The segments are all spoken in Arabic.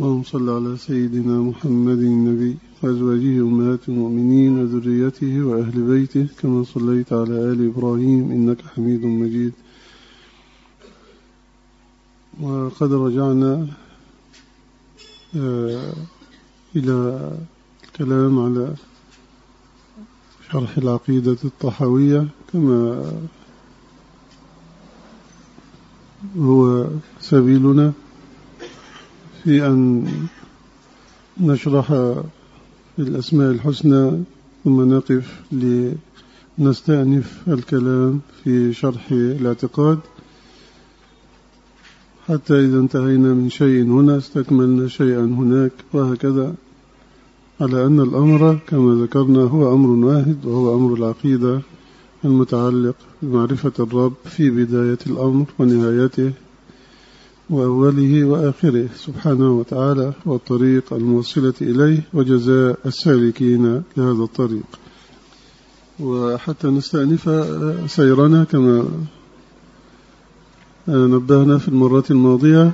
اللهم صل على سيدنا محمد النبي وأزواجه أمهات المؤمنين وذريته وأهل بيته كما صليت على آل إبراهيم إنك حميد مجيد. وقد رجعنا إلى الكلام على شرح العقيدة الطحوية كما هو سبيلنا. في أن نشرح الأسماء الحسنى ثم نقف لنستأنف الكلام في شرح الاعتقاد. حتى إذا انتهينا من شيء هنا استكملنا شيئا هناك وهكذا. على أن الأمر كما ذكرنا هو أمر واحد وهو أمر العقيدة المتعلق بمعرفة الرب في بداية الأمر ونهايته. وأوله وآخره سبحانه وتعالى والطريق الموصلة إليه وجزاء السالكين لهذا الطريق. وحتى نستأنف سيرنا كما نبهنا في المرة الماضية.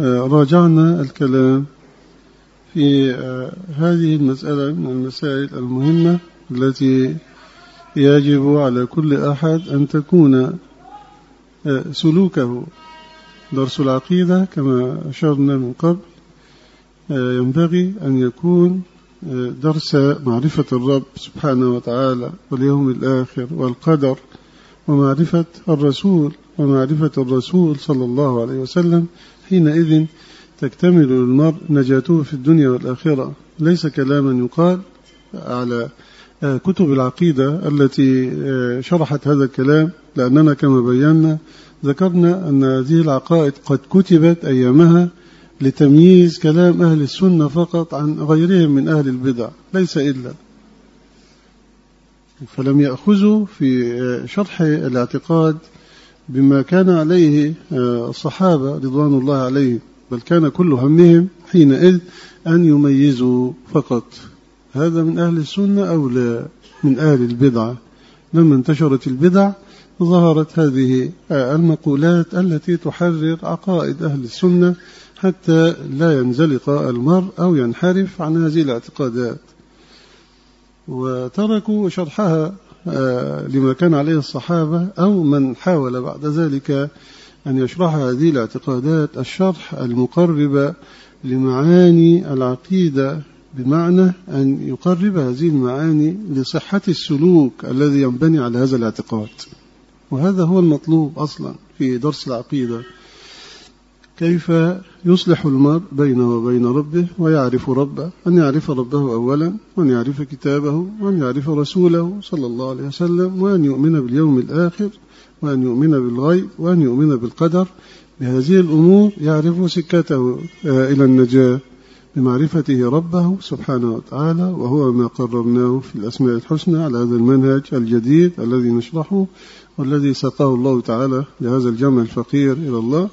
راجعنا الكلام في هذه المسألة من المسائل المهمة التي يجب على كل أحد أن تكون سلوكه. درس العقيدة كما أشرنا من قبل ينبغي أن يكون درس معرفة الرب سبحانه وتعالى واليوم الآخر والقدر ومعرفة الرسول ومعرفة الرسول صلى الله عليه وسلم حينئذ تكتمل للمرء نجاته في الدنيا والآخرة. ليس كلاما يقال على كتب العقيدة التي شرحت هذا الكلام لأننا كما بينا ذكرنا أن هذه العقائد قد كتبت أيامها لتمييز كلام أهل السنة فقط عن غيرهم من أهل البدع ليس إلا. فلم يأخذوا في شرح الاعتقاد بما كان عليه الصحابة رضوان الله عليهم بل كان كل همهم حينئذ أن يميزوا فقط. هذا من أهل السنة أو لا؟ من أهل البدعة لما انتشرت البدع ظهرت هذه المقولات التي تحرر عقائد أهل السنة حتى لا ينزلق المرء أو ينحرف عن هذه الاعتقادات. وتركوا شرحها لما كان عليه الصحابة أو من حاول بعد ذلك أن يشرح هذه الاعتقادات الشرح المقرب لمعاني العقيدة بمعنى أن يقرب هذه المعاني لصحة السلوك الذي ينبني على هذا الاعتقاد. وهذا هو المطلوب أصلا في درس العقيدة. كيف يصلح المرء بينه وبين ربه ويعرف ربه أن يعرف ربه أولا وأن يعرف كتابه وأن يعرف رسوله صلى الله عليه وسلم وأن يؤمن باليوم الآخر وأن يؤمن بالغيب وأن يؤمن بالقدر. بهذه الأمور يعرف سكته إلى النجاة. بمعرفته ربه سبحانه وتعالى وهو ما قررناه في الأسماء الحسنى على هذا المنهج الجديد الذي نشرحه والذي سقاه الله تعالى لهذا الجمع الفقير إلى الله.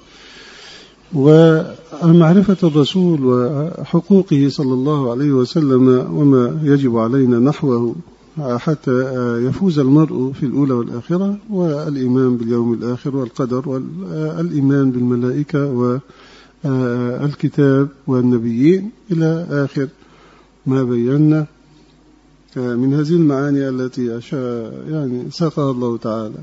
ومعرفة الرسول وحقوقه صلى الله عليه وسلم وما يجب علينا نحوه حتى يفوز المرء في الأولى والآخرة والإيمان باليوم الآخر والقدر والإيمان بالملائكة والكتاب والنبيين إلى آخر ما بينا. من هذه المعاني التي يعني ساقها الله تعالى.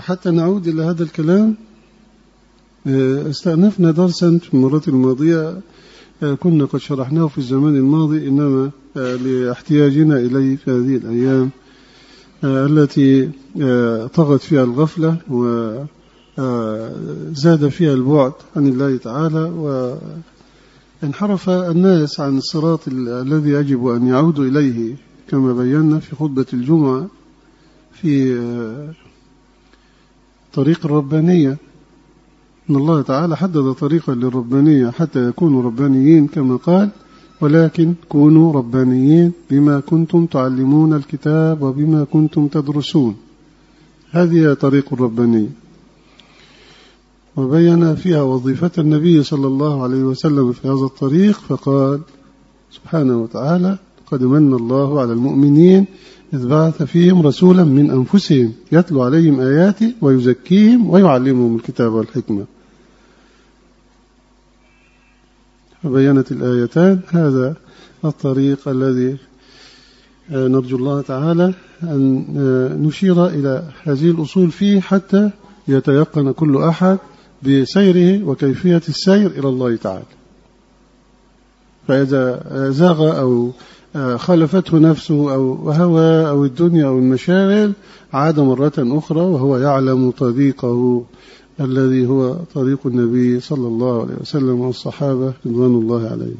حتى نعود إلى هذا الكلام. استأنفنا درسا في المرات الماضية. كنا قد شرحناه في الزمان الماضي إنما لاحتياجنا إليه في هذه الأيام التي طغت فيها الغفلة وزاد فيها البعد عن الله تعالى وانحرف الناس عن الصراط الذي يجب أن يعودوا إليه كما بينا في خطبة الجمعة في طريق الربانية. إن الله تعالى حدد طريقا للربانية حتى يكونوا ربانيين كما قال ولكن كونوا ربانيين بما كنتم تعلمون الكتاب وبما كنتم تدرسون هذه طريق الربانية. وبين فيها وظيفة النبي صلى الله عليه وسلم في هذا الطريق فقال سبحانه وتعالى قد من الله على المؤمنين إذ بعث فيهم رسولا من أنفسهم يتلو عليهم آياته ويزكيهم ويعلمهم الكتاب والحكمة. فبينت الآيتان. هذا الطريق الذي نرجو الله تعالى أن نشير إلى هذه الأصول فيه حتى يتيقن كل أحد بسيره وكيفية السير إلى الله تعالى. فإذا زاغ أو خالفته نفسه أو هوى أو الدنيا أو المشاغل عاد مرة أخرى وهو يعلم طريقه الذي هو طريق النبي صلى الله عليه وسلم والصحابة رضوان الله عليهم.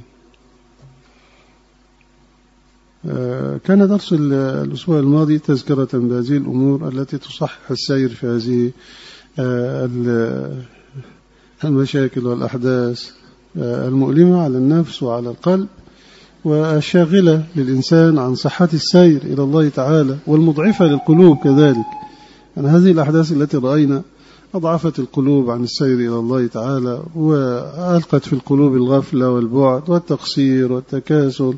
كان درس الأسبوع الماضي تذكرة بهذه الأمور التي تصحح السير في هذه المشاكل والأحداث المؤلمة على النفس وعلى القلب والشاغلة للإنسان عن صحة السير إلى الله تعالى والمضعفة للقلوب كذلك. يعني هذه الأحداث التي رأينا أضعفت القلوب عن السير إلى الله تعالى وألقت في القلوب الغفلة والبعد والتقصير والتكاسل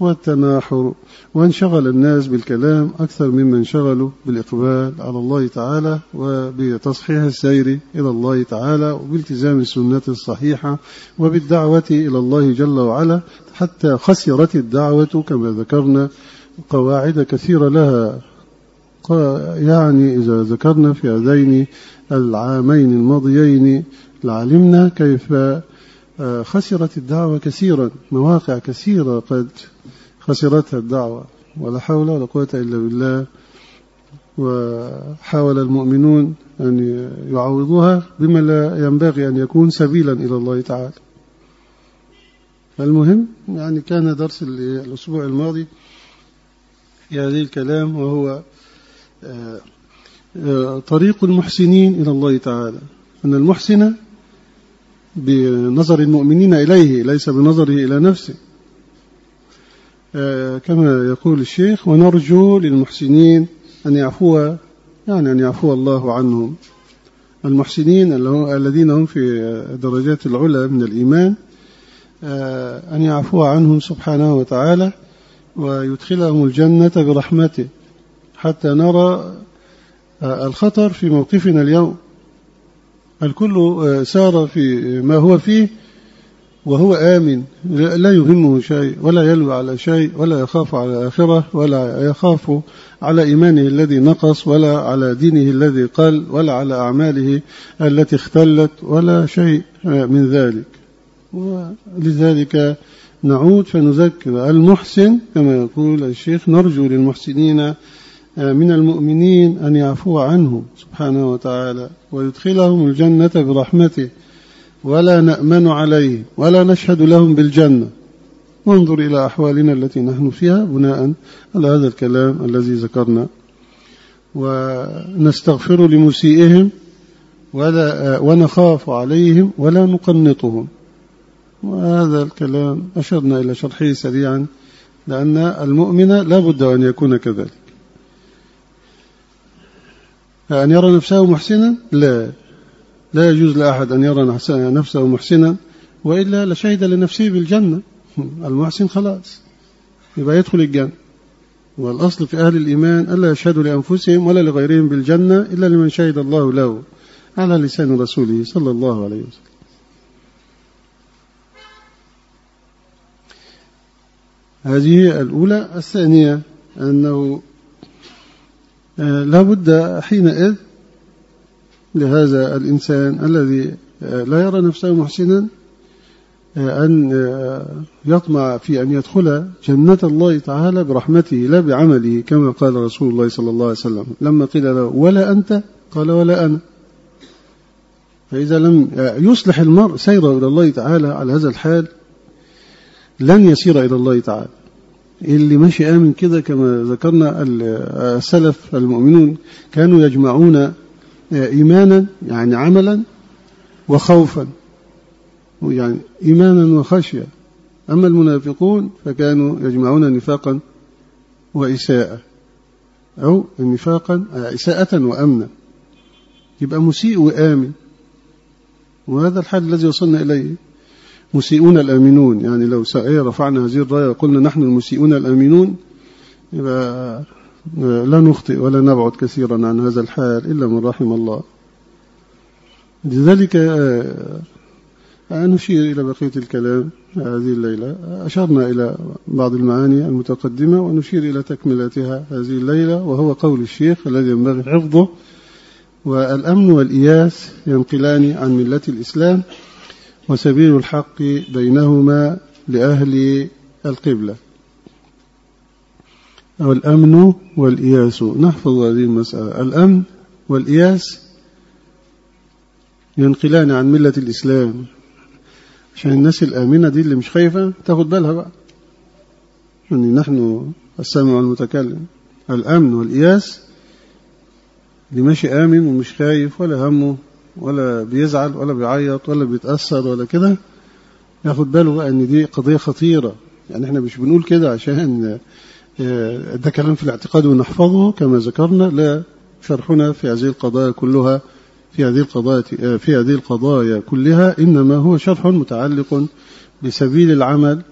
والتناحر وانشغل الناس بالكلام أكثر مما انشغلوا بالإقبال على الله تعالى وبتصحيح السير إلى الله تعالى وبالتزام السنة الصحيحة وبالدعوة إلى الله جل وعلا حتى خسرت الدعوة كما ذكرنا قواعد كثيرة لها. يعني إذا ذكرنا في هذين العامين الماضيين لعلمنا كيف خسرت الدعوة كثيرا مواقع كثيرة قد خسرتها الدعوة ولا حول ولا قوة إلا بالله. وحاول المؤمنون أن يعوضوها بما لا ينبغي أن يكون سبيلا إلى الله تعالى. المهم يعني كان درس الأسبوع الماضي في هذه الكلام وهو طريق المحسنين إلى الله تعالى. أن المحسن بنظر المؤمنين إليه ليس بنظره إلى نفسه. كما يقول الشيخ ونرجو للمحسنين أن يعفو يعني أن يعفو الله عنهم. المحسنين الذين هم في درجات العلى من الإيمان أن يعفو عنهم سبحانه وتعالى ويدخلهم الجنة برحمته حتى نرى الخطر في موقفنا اليوم. الكل سار في ما هو فيه وهو آمن لا يهمه شيء ولا يلوي على شيء ولا يخاف على آخرة ولا يخاف على إيمانه الذي نقص ولا على دينه الذي قل ولا على أعماله التي اختلت ولا شيء من ذلك. ولذلك نعود فنذكر المحسن كما يقول الشيخ نرجو للمحسنين من المؤمنين أن يعفو عنهم سبحانه وتعالى ويدخلهم الجنة برحمته. ولا نأمن عليه ولا نشهد لهم بالجنة. وانظر إلى أحوالنا التي نحن فيها بناء على هذا الكلام الذي ذكرنا. ونستغفر لمسيئهم ولا ونخاف عليهم ولا نقنطهم. وهذا الكلام أشرنا إلى شرحه سريعا لأن المؤمن لا بد أن يكون كذلك. أن يرى نفسه محسنا؟ لا. لا يجوز لأحد أن يرى نفسه محسنا وإلا لشهد لنفسه بالجنة. المحسن خلاص. يبقى يدخل الجنة. والأصل في أهل الإيمان ألا يشهدوا لأنفسهم ولا لغيرهم بالجنة إلا لمن شهد الله له على لسان رسوله صلى الله عليه وسلم. هذه الأولى. الثانية أنه لا بد حينئذ لهذا الإنسان الذي لا يرى نفسه محسنا أن يطمع في أن يدخل جنة الله تعالى برحمته لا بعمله كما قال رسول الله صلى الله عليه وسلم. لما قيل له ولا أنت؟ قال ولا أنا. فإذا لم يصلح المرء سيره إلى الله تعالى على هذا الحال لن يسير إلى الله تعالى. اللي ماشي آمن كده كما ذكرنا السلف المؤمنون كانوا يجمعون إيمانا يعني عملا وخوفا. يعني إيمانا وخشية. أما المنافقون فكانوا يجمعون نفاقا وإساءة أو نفاقا إساءة وأمنا يبقى مسيء وآمن. وهذا الحال الذي وصلنا إليه. مسيئون الآمنون. يعني لو رفعنا هذه الراية وقلنا نحن المسيئون الآمنون يبقى لا نخطئ ولا نبعد كثيرا عن هذا الحال إلا من رحم الله. لذلك نشير إلى بقية الكلام هذه الليلة. أشرنا إلى بعض المعاني المتقدمة ونشير إلى تكملتها هذه الليلة وهو قول الشيخ الذي ينبغي حفظه والأمن والإياس ينقلان عن ملة الإسلام وسبيل الحق بينهما لأهل القبلة. أو الأمن والإياس. نحفظ هذه المسألة. الأمن والإياس ينقلان عن ملة الإسلام. عشان الناس الآمنة دي اللي مش خايفة تاخد بالها بقى. يعني نحن السامع والمتكلم. الأمن والإياس اللي ماشي آمن ومش خايف ولا همه ولا بيزعل ولا بيعيط ولا بيتأثر ولا كده. ياخد باله بقى إن دي قضية خطيرة. يعني إحنا مش بنقول كده عشان ده كلام في الاعتقاد ونحفظه كما ذكرنا لا شرحنا في هذه القضايا كلها في هذه القضايا في هذه القضايا كلها إنما هو شرح متعلق بسبيل العمل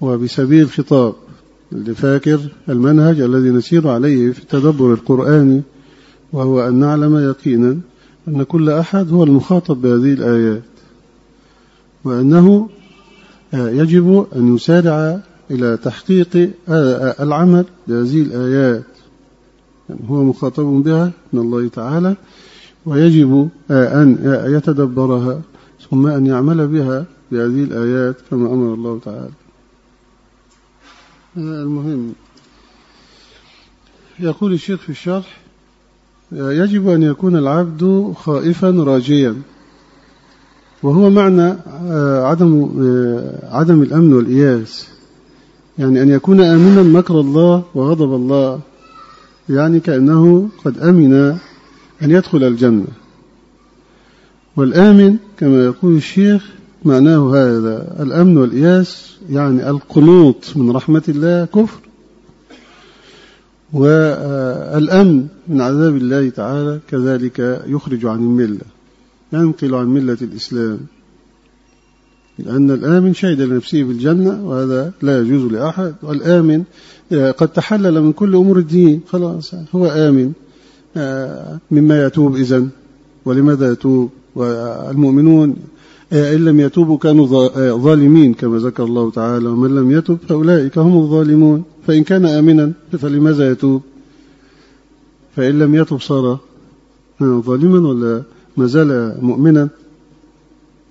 وبسبيل الخطاب اللي فاكر المنهج الذي نسير عليه في التدبر القرآني وهو أن نعلم يقينا أن كل أحد هو المخاطب بهذه الآيات وأنه يجب أن يسارع إلى تحقيق العمل بهذه الآيات. يعني هو مخاطب بها من الله تعالى ويجب أن يتدبرها ثم أن يعمل بها بهذه الآيات كما أمر الله تعالى. المهم. يقول الشيخ في الشرح يجب أن يكون العبد خائفا راجيا. وهو معنى عدم عدم الأمن والإياس. يعني أن يكون آمنا مكر الله وغضب الله يعني كأنه قد أمن أن يدخل الجنة. والآمن كما يقول الشيخ معناه هذا الأمن والإياس يعني القنوط من رحمة الله كفر والأمن من عذاب الله تعالى كذلك يخرج عن الملة ينقل عن ملة الإسلام. لأن الآمن شهد لنفسه بالجنة وهذا لا يجوز لأحد. والآمن قد تحلل من كل أمور الدين. خلاص هو آمن مما يتوب إذن. ولماذا يتوب؟ والمؤمنون إن لم يتوبوا كانوا ظالمين كما ذكر الله تعالى. ومن لم يتب فأولئك هم الظالمون. فإن كان آمنا فلماذا يتوب؟ فإن لم يتب صار ظالما ولا ما زال مؤمنا.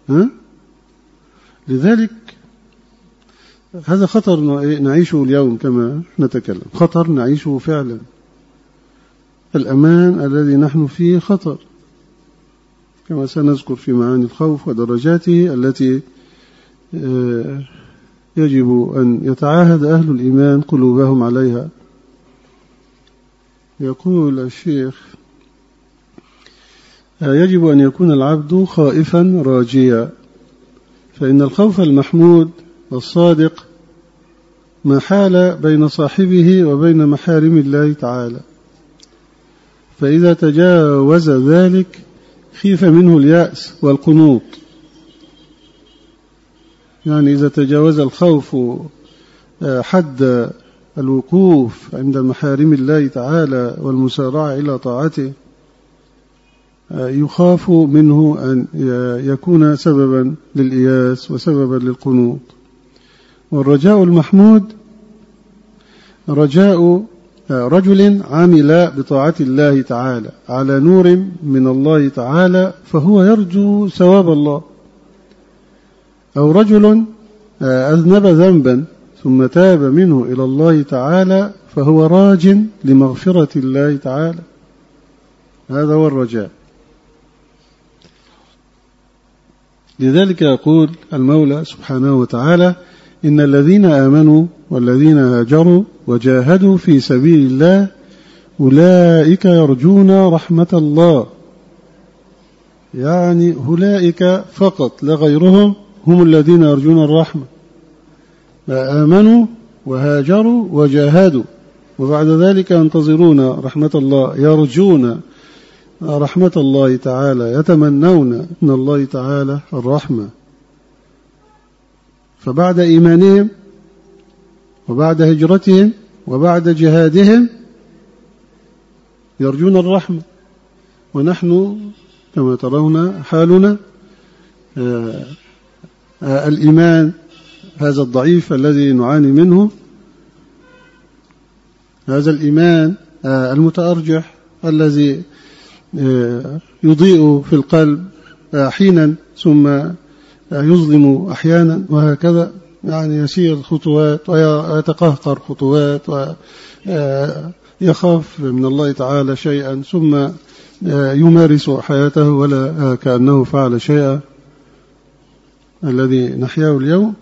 ها؟ لذلك هذا خطر نعيشه اليوم كما نتكلم. خطر نعيشه فعلا. الأمان الذي نحن فيه خطر. كما سنذكر في معاني الخوف ودرجاته التي يجب أن يتعاهد أهل الإيمان قلوبهم عليها. يقول الشيخ يجب أن يكون العبد خائفا راجيا. فإن الخوف المحمود والصادق ما حال بين صاحبه وبين محارم الله تعالى. فإذا تجاوز ذلك خيف منه اليأس والقنوط. يعني إذا تجاوز الخوف حد الوقوف عند محارم الله تعالى والمسارعة إلى طاعته يخاف منه أن يكون سببا للإياس وسببا للقنوط. والرجاء المحمود رجاء رجل عمل بطاعة الله تعالى على نور من الله تعالى فهو يرجو ثواب الله. أو رجل أذنب ذنبا ثم تاب منه إلى الله تعالى فهو راج لمغفرة الله تعالى. هذا هو الرجاء. لذلك يقول المولى سبحانه وتعالى إن الذين آمنوا والذين هاجروا وجاهدوا في سبيل الله أولئك يرجون رحمة الله. يعني أولئك فقط لا غيرهم هم الذين يرجون الرحمة. آمنوا وهاجروا وجاهدوا. وبعد ذلك ينتظرون رحمة الله يرجون رحمة الله تعالى. يتمنون من الله تعالى الرحمة. فبعد إيمانهم وبعد هجرتهم وبعد جهادهم يرجون الرحمة. ونحن كما ترون حالنا آه، آه، الإيمان هذا الضعيف الذي نعاني منه هذا الإيمان آه، المتأرجح الذي يضيء في القلب حينا ثم يظلم أحيانا وهكذا. يعني يسير خطوات ويتقهقر خطوات ويخاف من الله تعالى شيئا ثم يمارس حياته ولا كأنه فعل شيئا. الذي نحياه اليوم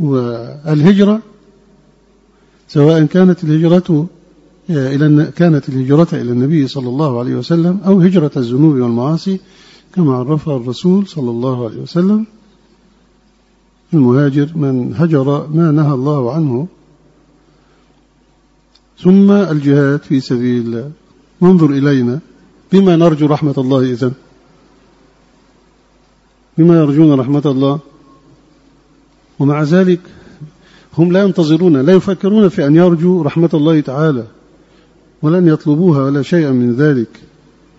والهجرة سواء كانت الهجرة إلى كانت الهجرة إلى النبي صلى الله عليه وسلم أو هجرة الذنوب والمعاصي كما عرفها الرسول صلى الله عليه وسلم. المهاجر من هجر ما نهى الله عنه. ثم الجهاد في سبيل الله. انظر إلينا. بما نرجو رحمة الله إذن. بما يرجون رحمة الله. ومع ذلك هم لا ينتظرون لا يفكرون في أن يرجوا رحمة الله تعالى. ولن يطلبوها ولا شيئا من ذلك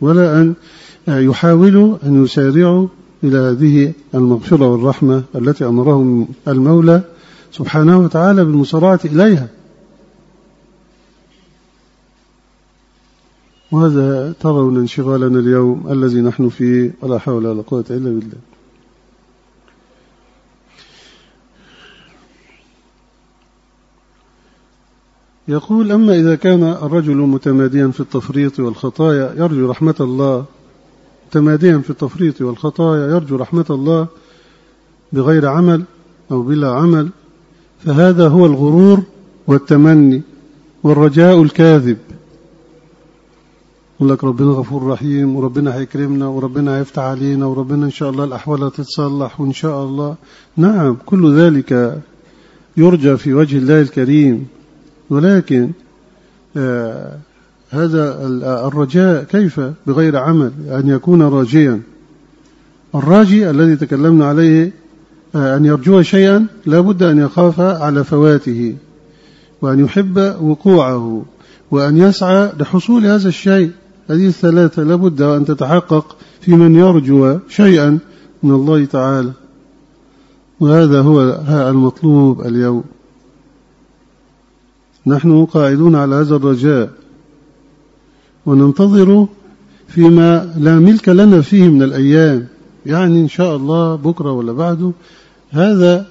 ولا أن يحاولوا أن يسارعوا إلى هذه المغفرة والرحمة التي أمرهم المولى سبحانه وتعالى بالمسارعة إليها. وهذا ترون انشغالنا اليوم الذي نحن فيه ولا حول ولا قوة إلا بالله. يقول أما إذا كان الرجل متماديا في التفريط والخطايا يرجو رحمة الله متماديا في التفريط والخطايا يرجو رحمة الله بغير عمل أو بلا عمل فهذا هو الغرور والتمني والرجاء الكاذب. يقول لك ربنا غفور رحيم وربنا هيكرمنا وربنا هيفتح علينا وربنا إن شاء الله الأحوال هتتصلح وإن شاء الله. نعم كل ذلك يرجى في وجه الله الكريم. ولكن آه هذا الرجاء كيف بغير عمل؟ أن يكون راجيا. الراجي الذي تكلمنا عليه آه، أن يرجو شيئا لا بد أن يخاف على فواته وأن يحب وقوعه وأن يسعى لحصول هذا الشيء. هذه الثلاثة لا بد أن تتحقق في من يرجو شيئا من الله تعالى. وهذا هو المطلوب اليوم. نحن قاعدون على هذا الرجاء. وننتظر فيما لا ملك لنا فيه من الأيام. يعني إن شاء الله بكرة ولا بعده. هذا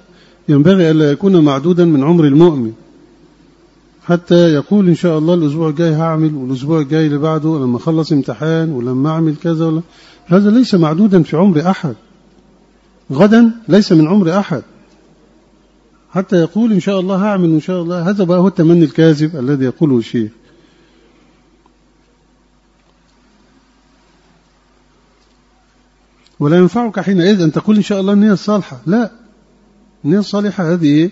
ينبغي ألا يكون معدودا من عمر المؤمن. حتى يقول إن شاء الله الأسبوع الجاي هعمل والأسبوع الجاي اللي بعده لما أخلص امتحان ولما أعمل كذا ولا. هذا ليس معدودا في عمر أحد. غدا ليس من عمر أحد. حتى يقول إن شاء الله هعمل إن شاء الله هذا بقى هو التمني الكاذب الذي يقوله الشيخ. ولا ينفعك حينئذ أن تقول إن شاء الله النية الصالحة. لا. النية الصالحة هذه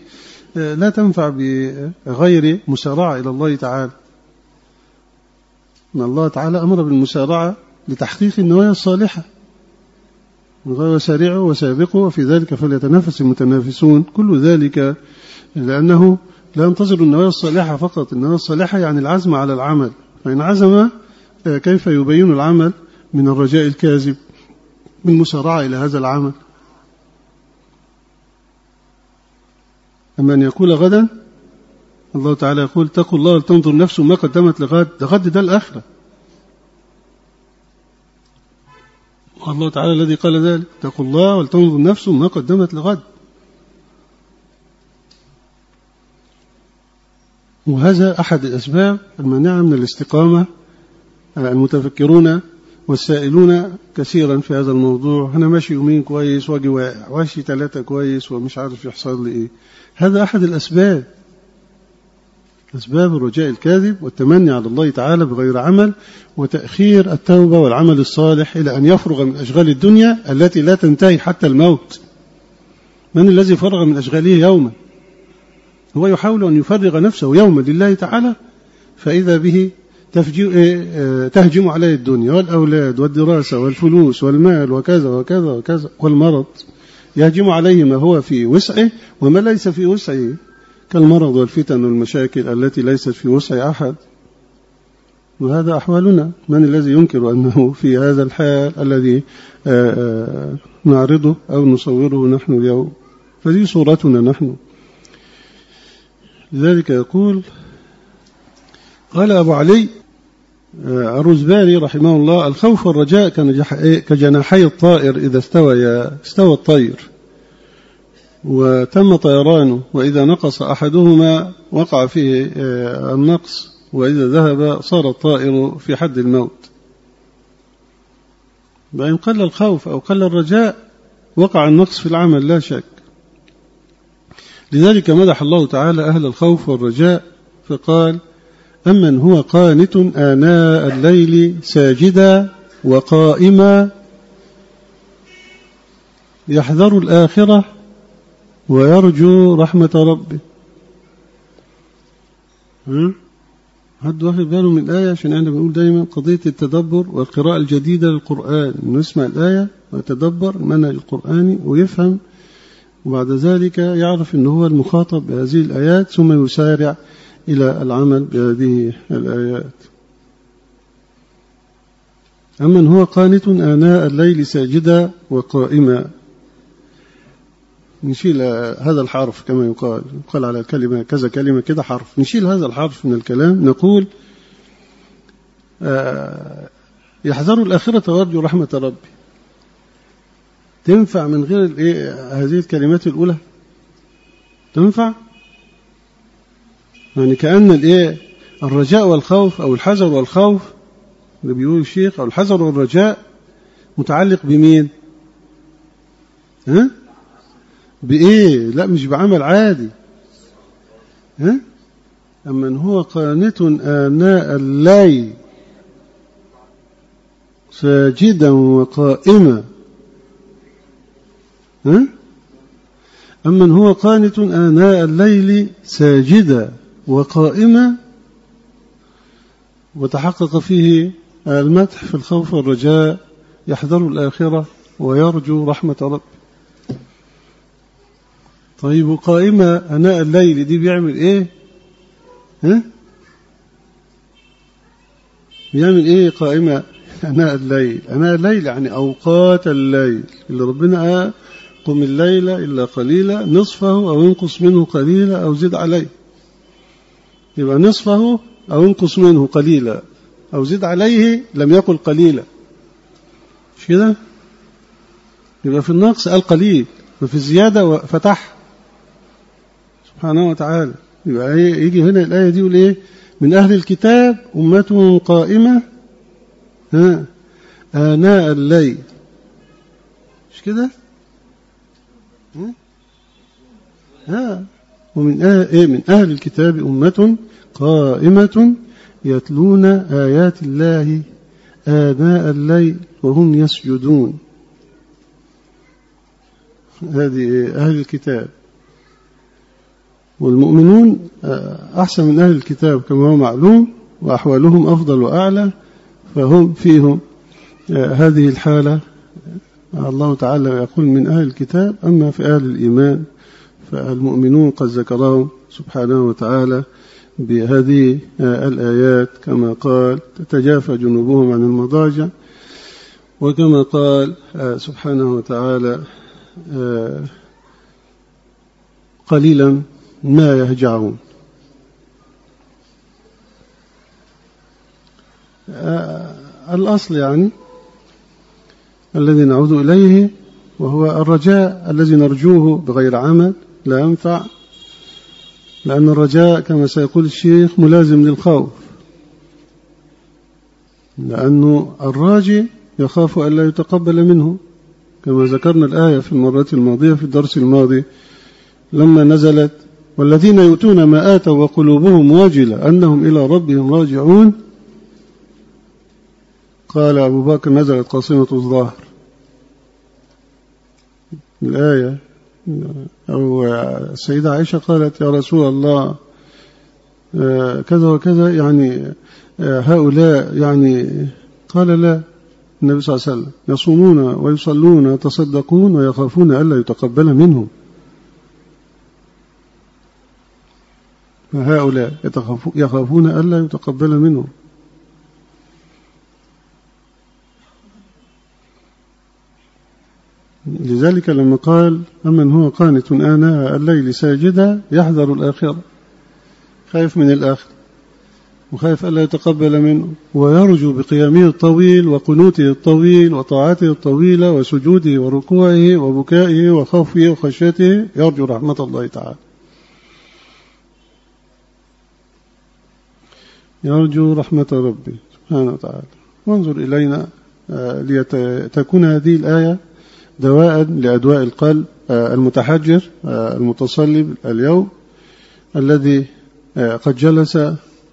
آه، لا تنفع بغير مسارعة إلى الله تعالى. أن الله تعالى أمر بالمسارعة لتحقيق النوايا الصالحة. وسارعوا وسابقوا وفي ذلك فليتنافس المتنافسون كل ذلك لأنه لا ينتظر النوايا الصالحة فقط. النوايا الصالحة يعني العزم على العمل. فإن عزم كيف يبين العمل؟ من الرجاء الكاذب بالمسارعة إلى هذا العمل. أما أن يقول غدا الله تعالى يقول اتقوا الله ولتنظر نفس ما قدمت لغد ده غد ده الآخرة. والله تعالى الذي قال ذلك. اتقوا الله ولتنظر نفس ما قدمت لغد. وهذا أحد الأسباب المانعة من الاستقامة المتفكرون والسائلون كثيرا في هذا الموضوع. أنا ماشي يومين كويس واجي واقع واشي ثلاثة كويس ومش عارف يحصل لي إيه. هذا أحد الأسباب. أسباب الرجاء الكاذب والتمني على الله تعالى بغير عمل وتأخير التوبة والعمل الصالح إلى أن يفرغ من أشغال الدنيا التي لا تنتهي حتى الموت. من الذي فرغ من أشغاله يوما؟ هو يحاول أن يفرغ نفسه يوما لله تعالى فإذا به تهجم عليه الدنيا والأولاد والدراسة والفلوس والمال وكذا وكذا وكذا والمرض. يهجم عليه ما هو في وسعه وما ليس في وسعه. كالمرض والفتن والمشاكل التي ليست في وسع أحد وهذا أحوالنا. من الذي ينكر أنه في هذا الحال الذي نعرضه أو نصوره نحن اليوم؟ فدي صورتنا نحن. لذلك يقول قال أبو علي الرزباني رحمه الله الخوف والرجاء كجناحي الطائر إذا استوى استوى الطير. وتم طيرانه وإذا نقص أحدهما وقع فيه النقص وإذا ذهب صار الطائر في حد الموت. بأن قل الخوف أو قل الرجاء وقع النقص في العمل لا شك. لذلك مدح الله تعالى أهل الخوف والرجاء فقال أمن هو قانت آناء الليل ساجدا وقائما يحذر الآخرة ويرجو رحمة ربه. حد واخد باله من الآية؟ عشان إحنا بنقول دايما قضية التدبر والقراءة الجديدة للقرآن. نسمع الآية ويتدبر المنهج القرآني ويفهم وبعد ذلك يعرف أنه هو المخاطب بهذه الآيات ثم يسارع إلى العمل بهذه الآيات. أمن هو قانت آناء الليل ساجدا وقائما. نشيل هذا الحرف كما يقال يقال على الكلمة كذا كلمة كده حرف. نشيل هذا الحرف من الكلام نقول يحذر الآخرة ويرجو رحمة ربي. تنفع من غير هذه الكلمات الأولى؟ تنفع؟ يعني كأن الإيه الرجاء والخوف أو الحذر والخوف اللي بيقول الشيخ أو الحذر والرجاء متعلق بمين؟ ها؟ بإيه؟ لا مش بعمل عادي. ها؟ أمن هو قانت آناء الليل ساجدا وقائما. ها؟ أمن هو قانت آناء الليل ساجدا وقائما وتحقق فيه المدح في الخوف والرجاء يحذر الآخرة ويرجو رحمة رب طيب قائمة أناء الليل دي بيعمل إيه؟ ها؟ بيعمل إيه قائمة؟ أناء الليل. أناء الليل يعني أوقات الليل. اللي ربنا قم الليل إلا قليلا نصفه أو انقص منه قليلا أو زد عليه. يبقى نصفه أو انقص منه قليلا أو زد عليه لم يقل قليلا. مش كده؟ يبقى في النقص قال قليل وفي الزيادة فتح سبحانه وتعالى. يبقى يجي هنا الآية دي يقول إيه؟ من أهل الكتاب أمة قائمة. ها؟ آناء الليل. مش كده؟ ها؟ ومن أهل, إيه؟ من أهل الكتاب أمة قائمة يتلون آيات الله آناء الليل وهم يسجدون. هذه أهل الكتاب. والمؤمنون أحسن من أهل الكتاب كما هو معلوم وأحوالهم أفضل وأعلى فهم فيهم هذه الحالة. الله تعالى يقول من أهل الكتاب أما في أهل الإيمان فالمؤمنون قد ذكرهم سبحانه وتعالى بهذه الآيات. كما قال تتجافى جنوبهم عن المضاجع. وكما قال سبحانه وتعالى قليلا ما يهجعون. الأصل يعني الذي نعود إليه وهو الرجاء الذي نرجوه بغير عمل لا ينفع لأن الرجاء كما سيقول الشيخ ملازم للخوف لأنه الراجي يخاف أن لا يتقبل منه كما ذكرنا الآية في المرة الماضية في الدرس الماضي لما نزلت والذين يؤتون ما آتوا وقلوبهم واجلة أنهم إلى ربهم راجعون. قال أبو بكر نزلت قاصمة الظاهر. الآية. أو السيدة عائشة قالت يا رسول الله آه، كذا وكذا يعني آه، هؤلاء يعني قال لا. النبي صلى الله عليه وسلم يصومون ويصلون ويتصدقون ويخافون ألا يتقبل منهم. فهؤلاء يخافون ألا يتقبل منهم. لذلك لما قال أمن هو قانت آناء الليل ساجدا يحذر الآخرة. خايف من الآخر وخايف ألا يتقبل منه. ويرجو بقيامه الطويل وقنوته الطويل وطاعته الطويلة وسجوده وركوعه وبكائه وخوفه وخشيته. يرجو رحمة الله تعالى. يرجو رحمة ربي سبحانه وتعالى. وانظر إلينا آه، لتكون هذه الآية دواء لأدواء القلب آه، المتحجر آه، المتصلب اليوم الذي قد جلس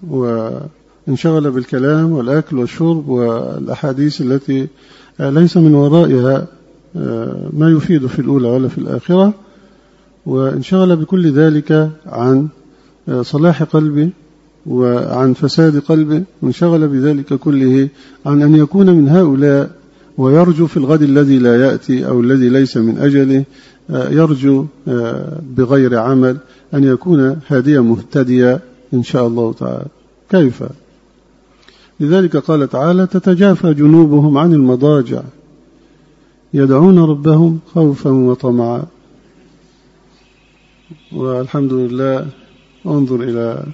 وانشغل بالكلام والأكل والشرب والأحاديث التي ليس من ورائها ما يفيد في الأولى ولا في الآخرة وانشغل بكل ذلك عن صلاح قلبه وعن فساد قلبه وانشغل بذلك كله عن أن يكون من هؤلاء ويرجو في الغد الذي لا يأتي أو الذي ليس من أجله آه، يرجو آه، بغير عمل أن يكون هاديا مهتديا إن شاء الله تعالى. كيف؟ لذلك قال تعالى تتجافى جنوبهم عن المضاجع يدعون ربهم خوفا وطمعا. والحمد لله انظر إلى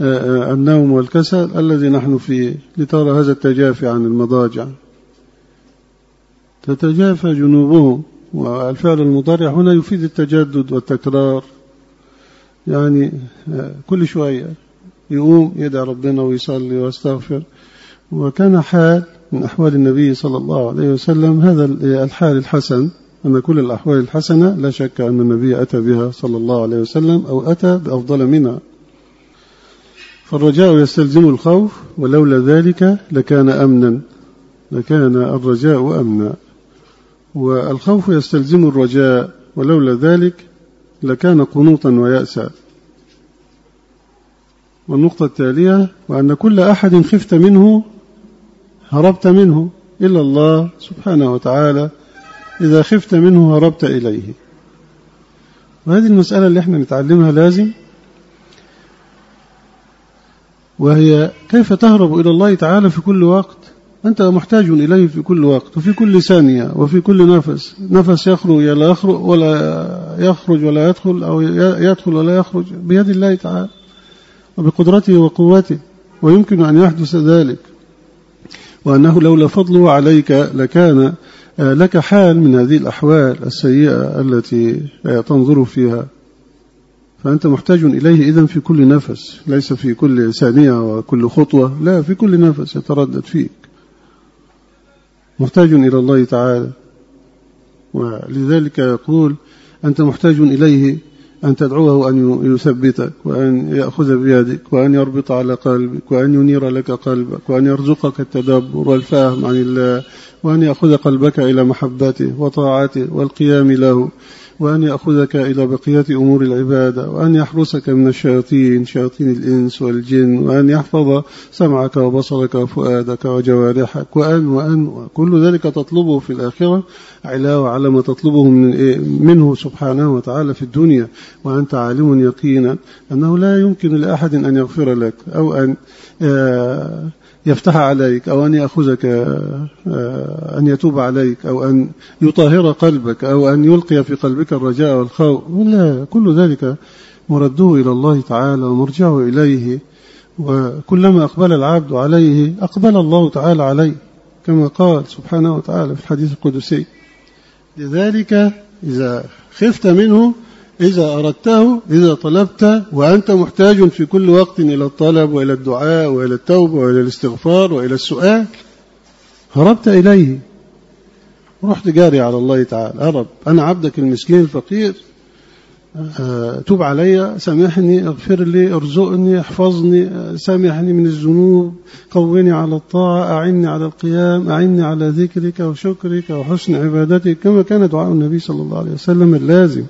النوم والكسل الذي نحن فيه لترى هذا التجافي عن المضاجع. تتجافى جنوبهم والفعل المضارع هنا يفيد التجدد والتكرار. يعني كل شوية يقوم يدعى ربنا ويصلي ويستغفر. وكان حال من أحوال النبي صلى الله عليه وسلم هذا الحال الحسن أن كل الأحوال الحسنة لا شك أن النبي أتى بها صلى الله عليه وسلم أو أتى بأفضل منها. فالرجاء يستلزم الخوف ولولا ذلك لكان أمنا لكان الرجاء أمنا. والخوف يستلزم الرجاء ولولا ذلك لكان قنوطا ويأسا والنقطة التالية وأن كل أحد خفت منه هربت منه إلا الله سبحانه وتعالى. إذا خفت منه هربت إليه. وهذه المسألة اللي إحنا نتعلمها لازم وهي كيف تهرب إلى الله تعالى في كل وقت؟ أنت محتاج إليه في كل وقت وفي كل ثانية وفي كل نفس. نفس يخرج ولا يخرج ولا يخرج ولا يدخل أو يدخل ولا يخرج بيد الله تعالى وبقدرته وقوته ويمكن أن يحدث ذلك. وأنه لولا فضله عليك لكان لك حال من هذه الأحوال السيئة التي تنظر فيها. فأنت محتاج إليه إذن في كل نفس ليس في كل ثانية وكل خطوة لا في كل نفس يتردد فيك. محتاج إلى الله تعالى. ولذلك يقول أنت محتاج إليه أن تدعوه أن يثبتك وأن يأخذ بيدك وأن يربط على قلبك وأن ينير لك قلبك وأن يرزقك التدبر والفهم عن الله وأن يأخذ قلبك إلى محبته وطاعته والقيام له. وأن يأخذك إلى بقية أمور العبادة وأن يحرسك من الشياطين شياطين الإنس والجن وأن يحفظ سمعك وبصرك وفؤادك وجوارحك وأن وأن كل ذلك تطلبه في الآخرة علاوة على ما تطلبه من إيه؟ منه سبحانه وتعالى في الدنيا وأنت عالم يقينا أنه لا يمكن لأحد أن يغفر لك أو أن آه، يفتح عليك أو أن يأخذك آه، أن يتوب عليك أو أن يطهر قلبك أو أن يلقي في قلبك الرجاء والخوف. لا كل ذلك مرده إلى الله تعالى ومرجعه إليه. وكلما أقبل العبد عليه أقبل الله تعالى عليه. كما قال سبحانه وتعالى في الحديث القدسي لذلك إذا خفت منه إذا أردته إذا طلبت وأنت محتاج في كل وقت إلى الطلب وإلى الدعاء وإلى التوبة وإلى الاستغفار وإلى السؤال. هربت إليه. رحت جاري على الله تعالى. يا رب أنا عبدك المسكين الفقير. آه، توب علي سامحني اغفر لي ارزقني احفظني سامحني من الذنوب. قوني على الطاعة أعني على القيام أعني على ذكرك وشكرك وحسن عبادتك كما كان دعاء النبي صلى الله عليه وسلم اللازم.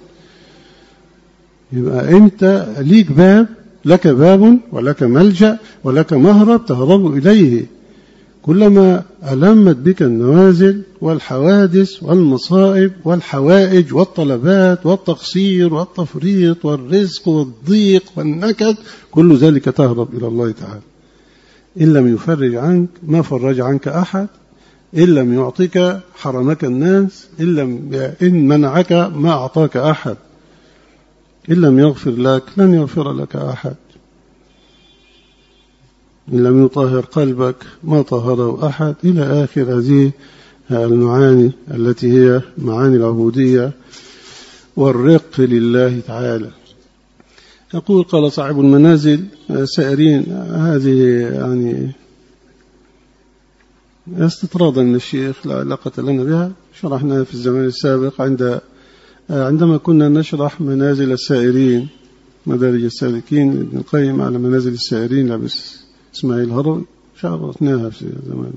يبقى أنت ليك باب لك باب ولك ملجأ ولك مهرب تهرب إليه. كلما ألمت بك النوازل والحوادث والمصائب والحوائج والطلبات والتقصير والتفريط والرزق والضيق والنكد كل ذلك تهرب إلى الله تعالى. إن لم يفرج عنك ما فرج عنك أحد. إن لم يعطيك حرمك الناس. إن, لم إن منعك ما أعطاك أحد. إن لم يغفر لك لن يغفر لك أحد. إن لم يطهر قلبك ما طهره أحد. إلى آخر هذه المعاني التي هي معاني العبودية والرق لله تعالى. يقول قال صاحب المنازل سائرين هذه يعني استطرادا من الشيخ لا علاقة لنا بها. شرحناها في الزمان السابق عند عندما كنا نشرح منازل السائرين مدارج السالكين ابن القيم على منازل السائرين لابس إسماعيل هروي شرحناها في زمان.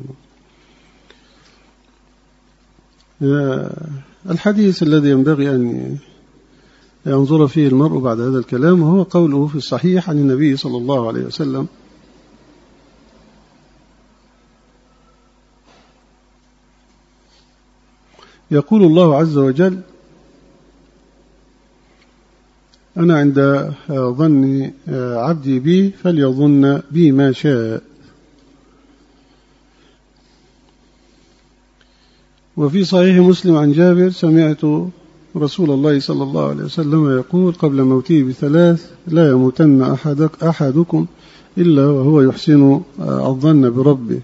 الحديث الذي ينبغي أن ينظر فيه المرء بعد هذا الكلام وهو قوله في الصحيح عن النبي صلى الله عليه وسلم يقول الله عز وجل أنا عند ظن عبدي بي فليظن بي ما شاء. وفي صحيح مسلم عن جابر سمعت رسول الله صلى الله عليه وسلم يقول قبل موته بثلاث لا يموتن أحدك أحدكم إلا وهو يحسن الظن بربه.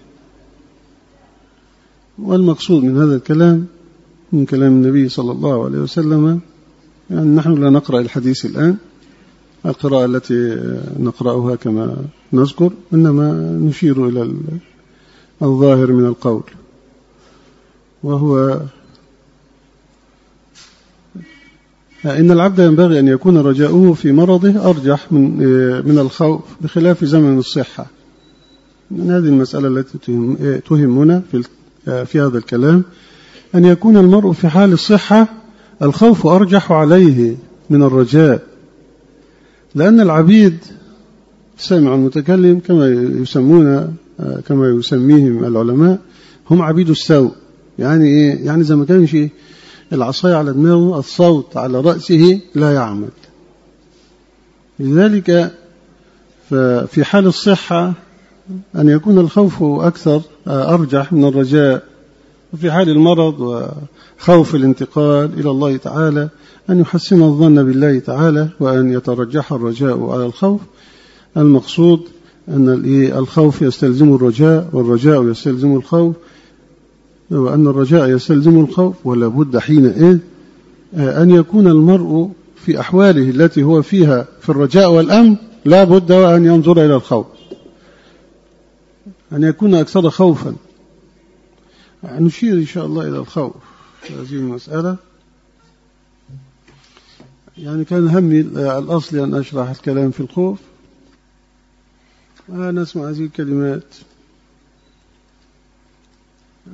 والمقصود من هذا الكلام من كلام النبي صلى الله عليه وسلم يعني نحن لا نقرأ الحديث الآن. القراءة التي نقرأها كما نذكر إنما نشير إلى الظاهر من القول. وهو إن العبد ينبغي أن يكون رجاؤه في مرضه أرجح من من الخوف بخلاف زمن الصحة. من هذه المسألة التي تهمنا في في هذا الكلام أن يكون المرء في حال الصحة الخوف أرجح عليه من الرجاء لأن العبيد سامع المتكلم كما يسمون كما يسميهم العلماء هم عبيد السوء. يعني إيه؟ يعني زي ما كان شيء العصاية على دماغه الصوت على رأسه لا يعمل. لذلك ففي حال الصحة أن يكون الخوف أكثر أرجح من الرجاء. وفي حال المرض وخوف الانتقال إلى الله تعالى أن يحسن الظن بالله تعالى وأن يترجح الرجاء على الخوف. المقصود أن الخوف يستلزم الرجاء والرجاء يستلزم الخوف وأن الرجاء يستلزم الخوف ولا بد حينئذ أن يكون المرء في أحواله التي هو فيها في الرجاء والأمن لا بد وأن ينظر إلى الخوف. أن يكون أكثر خوفا. نشير إن شاء الله إلى الخوف في هذه المسألة. يعني كان همي الأصل أن أشرح الكلام في الخوف. ونسمع هذه الكلمات.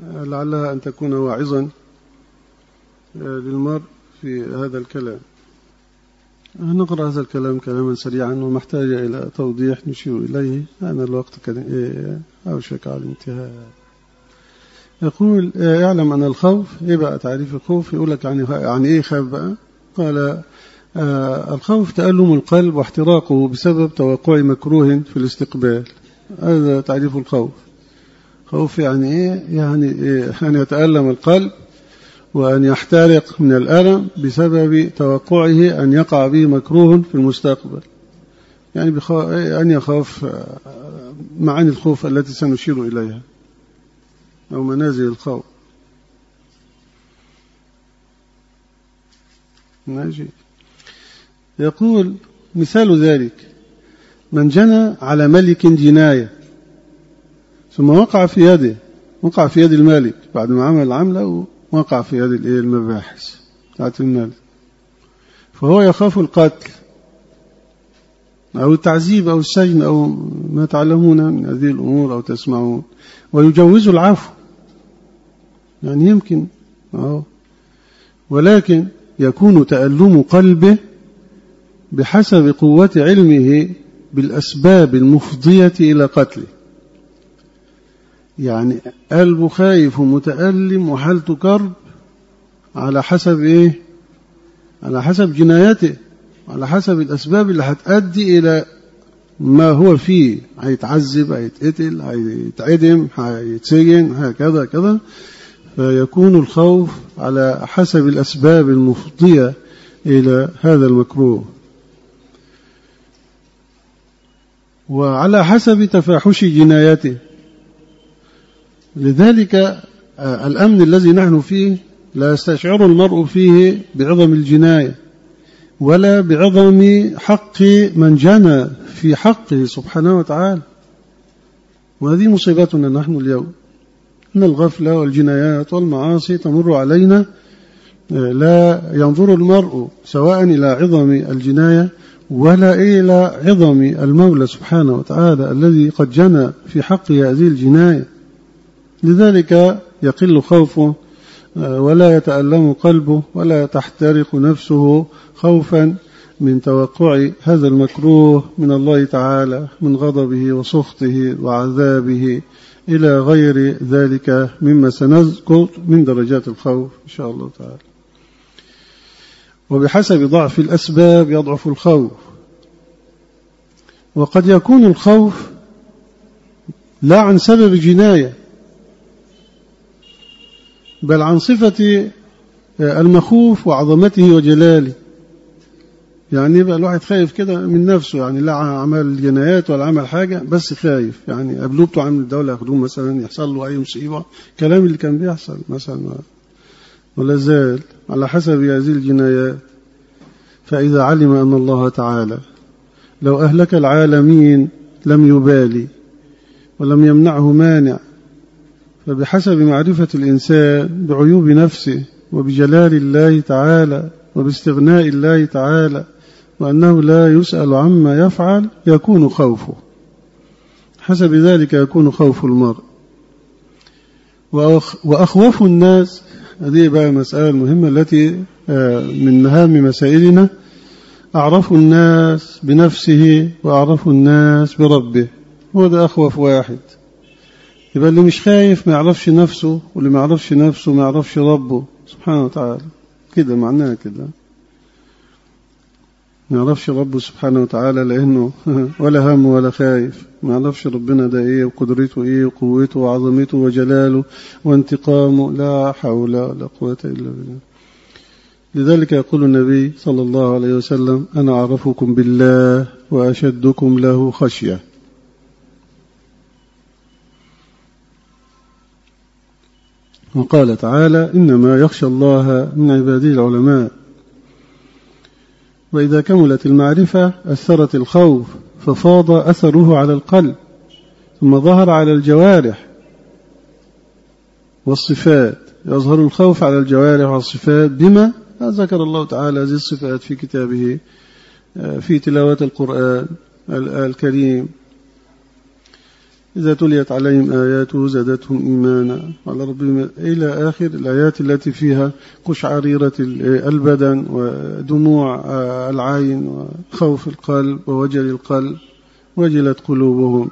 لعلها أن تكون واعظا للمرء في هذا الكلام. نقرأ هذا الكلام كلاما سريعا ومحتاج إلى توضيح نشير إليه. أن الوقت كان أوشك على الانتهاء. يقول يعلم أن الخوف. إيه بقى تعريف الخوف؟ يقول لك يعني, يعني إيه خاف بقى؟ قال آه الخوف تألم القلب واحتراقه بسبب توقع مكروه في الاستقبال. هذا تعريف الخوف. خوف يعني إيه؟ يعني إيه؟ أن يتألم القلب وأن يحترق من الألم بسبب توقعه أن يقع به مكروه في المستقبل. يعني أن يخاف آه، معاني الخوف التي سنشير إليها. أو منازل الخوف. ماشي. يقول مثال ذلك. من جنى على ملك جناية. ثم وقع في يده. وقع في يد الملك بعد ما عمل العملة وقع في يد المباحث. بتاعت الملك فهو يخاف القتل. أو التعذيب أو السجن أو ما تعلمون من هذه الأمور أو تسمعون. ويجوز العفو. يعني يمكن أو ولكن يكون تألم قلبه بحسب قوة علمه بالأسباب المفضية إلى قتله. يعني قلبه خايف ومتألم وحالته كرب على حسب إيه؟ على حسب جنايته على حسب الأسباب اللي هتؤدي إلى ما هو فيه. هيتعذب هيتقتل هيتعدم هيتسجن هكذا كذا فيكون الخوف على حسب الأسباب المفضية إلى هذا المكروه. وعلى حسب تفاحش جنايته لذلك آه، الأمن الذي نحن فيه لا يستشعر المرء فيه بعظم الجناية ولا بعظم حق من جنى في حقه سبحانه وتعالى. وهذه مصيبتنا نحن اليوم. أن الغفلة والجنايات والمعاصي تمر علينا لا ينظر المرء سواء إلى عظم الجناية ولا إلى عظم المولى سبحانه وتعالى الذي قد جنى في حق هذه الجناية. لذلك يقل خوفه ولا يتألم قلبه ولا تحترق نفسه خوفا من توقع هذا المكروه من الله تعالى من غضبه وسخطه وعذابه. إلى غير ذلك مما سنذكر من درجات الخوف إن شاء الله تعالى. وبحسب ضعف الأسباب يضعف الخوف. وقد يكون الخوف لا عن سبب جناية بل عن صفة المخوف وعظمته وجلاله. يعني يبقى الواحد خايف كده من نفسه يعني لا عمل جنايات ولا عمل حاجة بس خايف. يعني قبلوه بتوع عامل الدولة ياخدوه مثلا يحصل له أي مصيبة. كلام اللي كان بيحصل مثلا ولا زال على حسب هذه الجنايات. فإذا علم أن الله تعالى لو أهلك العالمين لم يبالي ولم يمنعه مانع فبحسب معرفة الإنسان بعيوب نفسه وبجلال الله تعالى وباستغناء الله تعالى وأنه لا يسأل عما يفعل يكون خوفه. حسب ذلك يكون خوف المرء. وأخوف الناس هذه بقى مسألة مهمة التي آه، من مهام مسائلنا. أعرف الناس بنفسه وأعرف الناس بربه. هو ده أخوف واحد. يبقى اللي مش خايف ما يعرفش نفسه واللي ما يعرفش نفسه ما يعرفش ربه. سبحانه وتعالى. كده معناها كده. ما يعرفش ربه سبحانه وتعالى لأنه ولا هم ولا خايف. ما يعرفش ربنا ده إيه وقدرته إيه وقوته وعظمته وجلاله وانتقامه. لا حول ولا قوة إلا بالله. لذلك يقول النبي صلى الله عليه وسلم أنا أعرفكم بالله وأشدكم له خشية. وقال تعالى إنما يخشى الله من عباده العلماء. وإذا كملت المعرفة أثرت الخوف ففاض أثره على القلب ثم ظهر على الجوارح والصفات يظهر الخوف على الجوارح والصفات بما ذكر الله تعالى هذه الصفات في كتابه في تلاوة القرآن الكريم. إذا تليت عليهم آياته زادتهم إيمانا. على ربهم إلى آخر الآيات التي فيها قشعريرة البدن ودموع العين وخوف القلب ووجل القلب وجلت قلوبهم.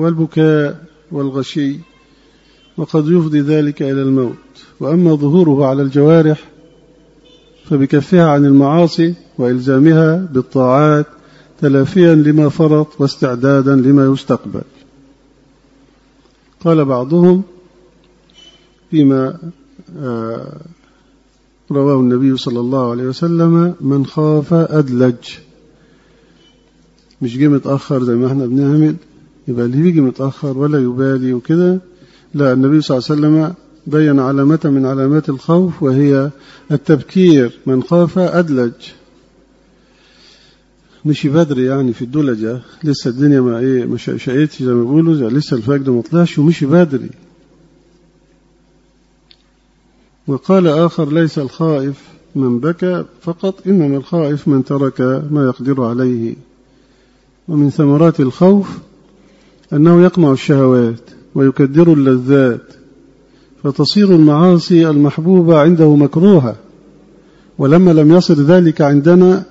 والبكاء والغشي وقد يفضي ذلك إلى الموت. وأما ظهوره على الجوارح فبكفها عن المعاصي وإلزامها بالطاعات تلافيا لما فرط واستعدادا لما يستقبل. قال بعضهم فيما آه، رواه النبي صلى الله عليه وسلم من خاف أدلج. مش جه متأخر زي ما إحنا بنعمل يبقى اللي بيجي متأخر ولا يبالي وكده لا النبي صلى الله عليه وسلم بين علامة من علامات الخوف وهي التبكير. من خاف أدلج. مش بدري يعني في الدلجة لسه الدنيا ما إيه ما شقيتش زي ما بيقولوا لسه الفجر ما طلعش ومشي بدري. وقال آخر ليس الخائف من بكى فقط إنما الخائف من ترك ما يقدر عليه. ومن ثمرات الخوف أنه يقمع الشهوات ويكدر اللذات. فتصير المعاصي المحبوبة عنده مكروهة. ولما لم يصل ذلك عندنا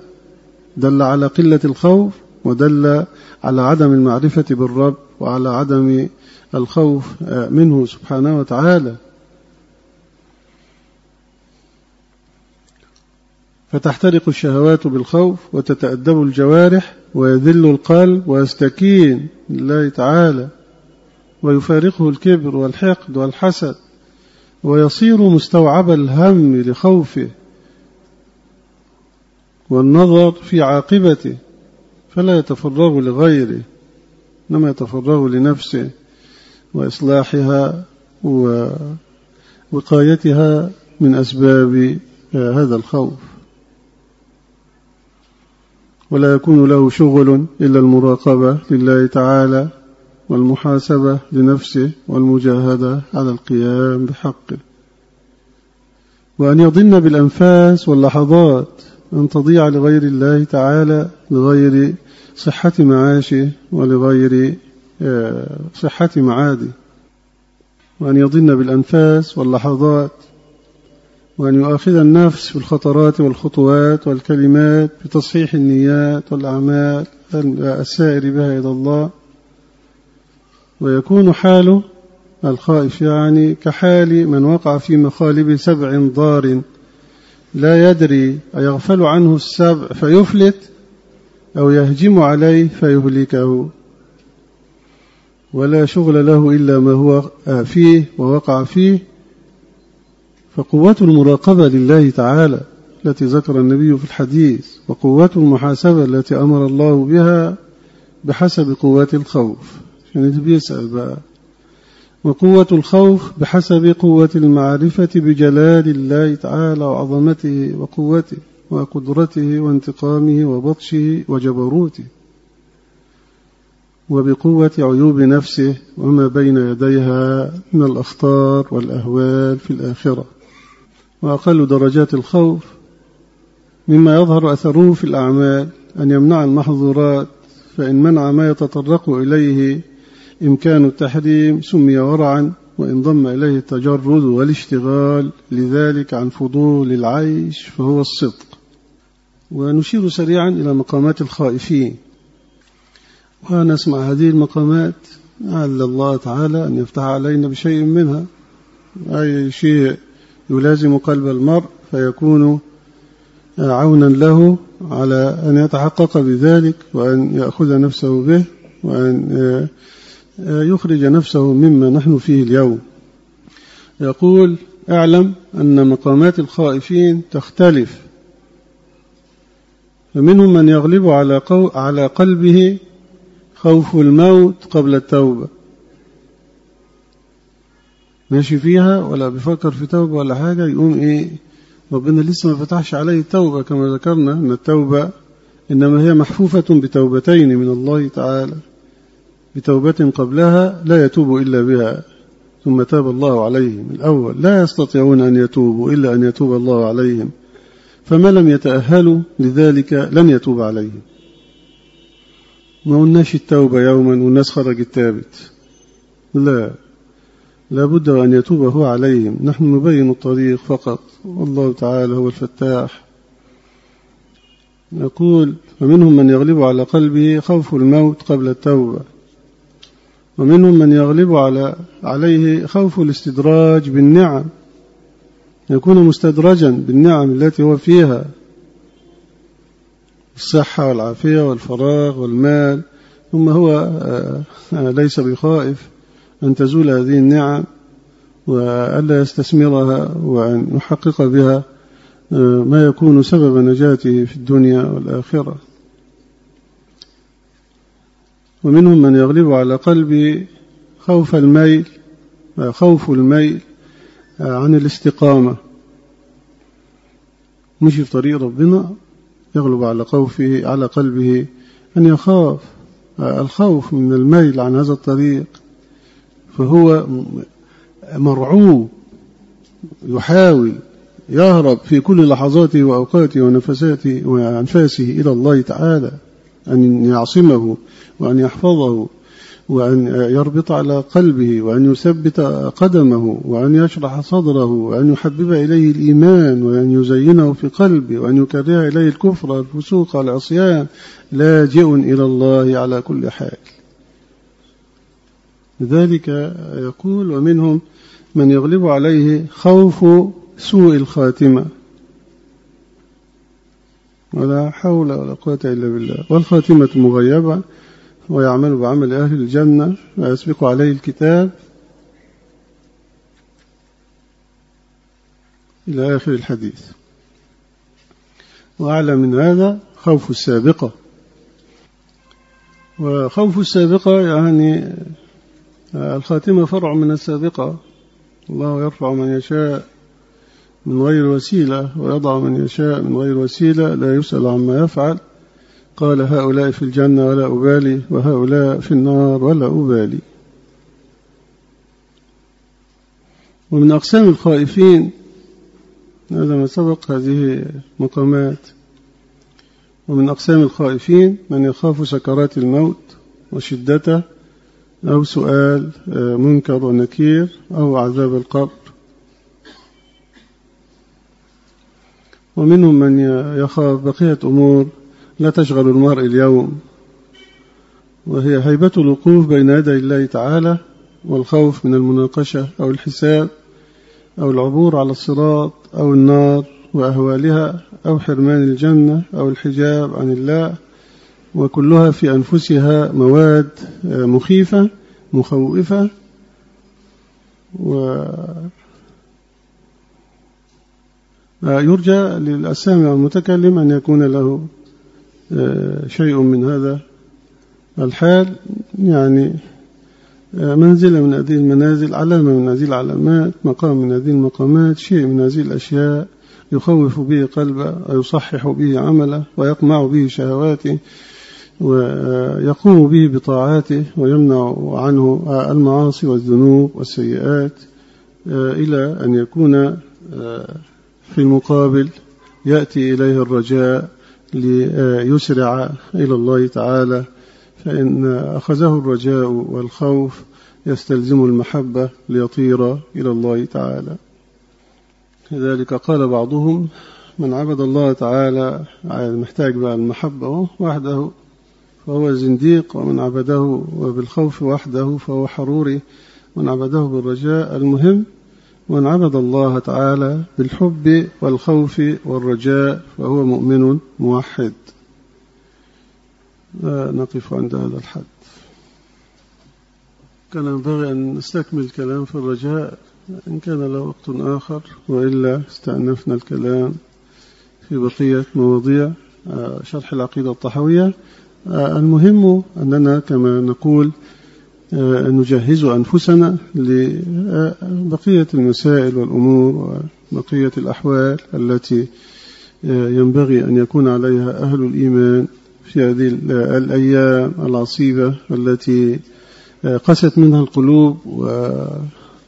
دل على قلة الخوف ودل على عدم المعرفة بالرب وعلى عدم الخوف منه سبحانه وتعالى. فتحترق الشهوات بالخوف وتتأدب الجوارح ويذل القلب ويستكين لله تعالى ويفارقه الكبر والحقد والحسد. ويصير مستوعب الهم لخوفه والنظر في عاقبته فلا يتفرغ لغيره إنما يتفرغ لنفسه وإصلاحها ووقايتها من أسباب هذا الخوف. ولا يكون له شغل إلا المراقبة لله تعالى والمحاسبة لنفسه والمجاهدة على القيام بحقه. وأن يضن بالأنفاس واللحظات أن تضيع لغير الله تعالى لغير صحة معاشه ولغير آه، صحة معاده. وأن يضن بالأنفاس واللحظات. وأن يؤاخذ النفس في الخطرات والخطوات والكلمات بتصحيح النيات والأعمال السائر بها إلى الله. ويكون حال الخائف يعني كحال من وقع في مخالب سبع ضار لا يدري أيغفل عنه السبع فيفلت أو يهجم عليه فيهلكه. ولا شغل له إلا ما هو فيه ووقع فيه. فقوة المراقبة لله تعالى التي ذكر النبي في الحديث وقوة المحاسبة التي أمر الله بها بحسب قوة الخوف. اللي بيسأل بقى. وقوة الخوف بحسب قوة المعرفة بجلال الله تعالى وعظمته وقوته وقدرته وانتقامه وبطشه وجبروته. وبقوة عيوب نفسه وما بين يديها من الأخطار والأهوال في الآخرة. وأقل درجات الخوف مما يظهر أثره في الأعمال أن يمنع المحظورات فإن منع ما يتطرق إليه إمكان التحريم سمي ورعا وإن ضم إليه التجرد والاشتغال لذلك عن فضول العيش فهو الصدق. ونشير سريعا إلى مقامات الخائفين. ونسمع هذه المقامات لعل الله تعالى أن يفتح علينا بشيء منها. أي شيء يلازم قلب المرء فيكون عونا له على أن يتحقق بذلك وأن يأخذ نفسه به وأن يخرج نفسه مما نحن فيه اليوم. يقول أعلم أن مقامات الخائفين تختلف. فمنهم من يغلب على, على قلبه خوف الموت قبل التوبة. ماشي فيها ولا بيفكر في توبة ولا حاجة يقوم إيه؟ ربنا لسه ما فتحش عليه التوبة كما ذكرنا أن التوبة إنما هي محفوفة بتوبتين من الله تعالى. بتوبة قبلها لا يتوب إلا بها ثم تاب الله عليهم. الأول لا يستطيعون أن يتوبوا إلا أن يتوب الله عليهم. فما لم يتأهلوا لذلك لن يتوب عليهم. ما قلناش التوبة يوما والناس خرجت تابت. لا لابد أن يتوب هو عليهم. نحن نبين الطريق فقط. والله تعالى هو الفتاح. نقول ومنهم من يغلب على قلبه خوف الموت قبل التوبة. ومنهم من يغلب على عليه خوف الاستدراج بالنعم يكون مستدرجا بالنعم التي هو فيها. الصحة والعافية والفراغ والمال. ثم هو ليس بخائف أن تزول هذه النعم وألا يستثمرها وأن يحقق بها ما يكون سبب نجاته في الدنيا والآخرة. ومنهم من يغلب على قلبي خوف الميل خوف الميل عن الاستقامة. مشي في طريق ربنا يغلب على خوفه على قلبه أن يخاف الخوف من الميل عن هذا الطريق. فهو مرعوب يحاول يهرب في كل لحظاته وأوقاته ونفساته وأنفاسه إلى الله تعالى. أن يعصمه وأن يحفظه وأن يربط على قلبه وأن يثبت قدمه وأن يشرح صدره وأن يحبب إليه الإيمان وأن يزينه في قلبه وأن يكره إليه الكفر الفسوق العصيان لاجئ إلى الله على كل حال. لذلك يقول ومنهم من يغلب عليه خوف سوء الخاتمة. ولا حول ولا قوة إلا بالله. والخاتمة مغيبة ويعمل بعمل أهل الجنة ويسبق عليه الكتاب. إلى آخر الحديث. وأعلى من هذا خوف السابقة. وخوف السابقة يعني الخاتمة فرع من السابقة. الله يرفع من يشاء. من غير وسيلة ويضع من يشاء من غير وسيلة لا يسأل عما يفعل. قال هؤلاء في الجنة ولا أبالي وهؤلاء في النار ولا أبالي. ومن أقسام الخائفين هذا ما سبق هذه مقامات. ومن أقسام الخائفين من يخاف سكرات الموت وشدته أو سؤال منكر ونكير أو عذاب القبر. ومنهم من يخاف بقية أمور لا تشغل المرء اليوم وهي هيبة الوقوف بين يدي الله تعالى والخوف من المناقشة أو الحساب أو العبور على الصراط أو النار وأهوالها أو حرمان الجنة أو الحجاب عن الله وكلها في أنفسها مواد مخيفة مخوفة و يرجى للسامع المتكلم أن يكون له شيء من هذا الحال. يعني منزلة من هذه المنازل علامة من هذه العلامات مقام من هذه المقامات شيء من هذه الأشياء يخوف به قلبه ويصحح به عمله ويقمع به شهواته ويقوم به بطاعاته ويمنع عنه المعاصي والذنوب والسيئات إلى أن يكون في المقابل يأتي إليه الرجاء ليسرع إلى الله تعالى فإن أخذه الرجاء والخوف يستلزم المحبة ليطير إلى الله تعالى. لذلك قال بعضهم من عبد الله تعالى محتاج بقى المحبة وحده فهو زنديق ومن عبده وبالخوف وحده فهو حروري من عبده بالرجاء المهم من عبد الله تعالى بالحب والخوف والرجاء فهو مؤمن موحد. نقف عند هذا الحد. كان ينبغي أن نستكمل الكلام في الرجاء إن كان له وقت آخر وإلا استأنفنا الكلام في بقية مواضيع. شرح العقيدة الطحوية المهم أننا كما نقول نجهز أنفسنا لبقية المسائل والأمور وبقية الأحوال التي ينبغي أن يكون عليها أهل الإيمان في هذه الأيام العصيبة التي قست منها القلوب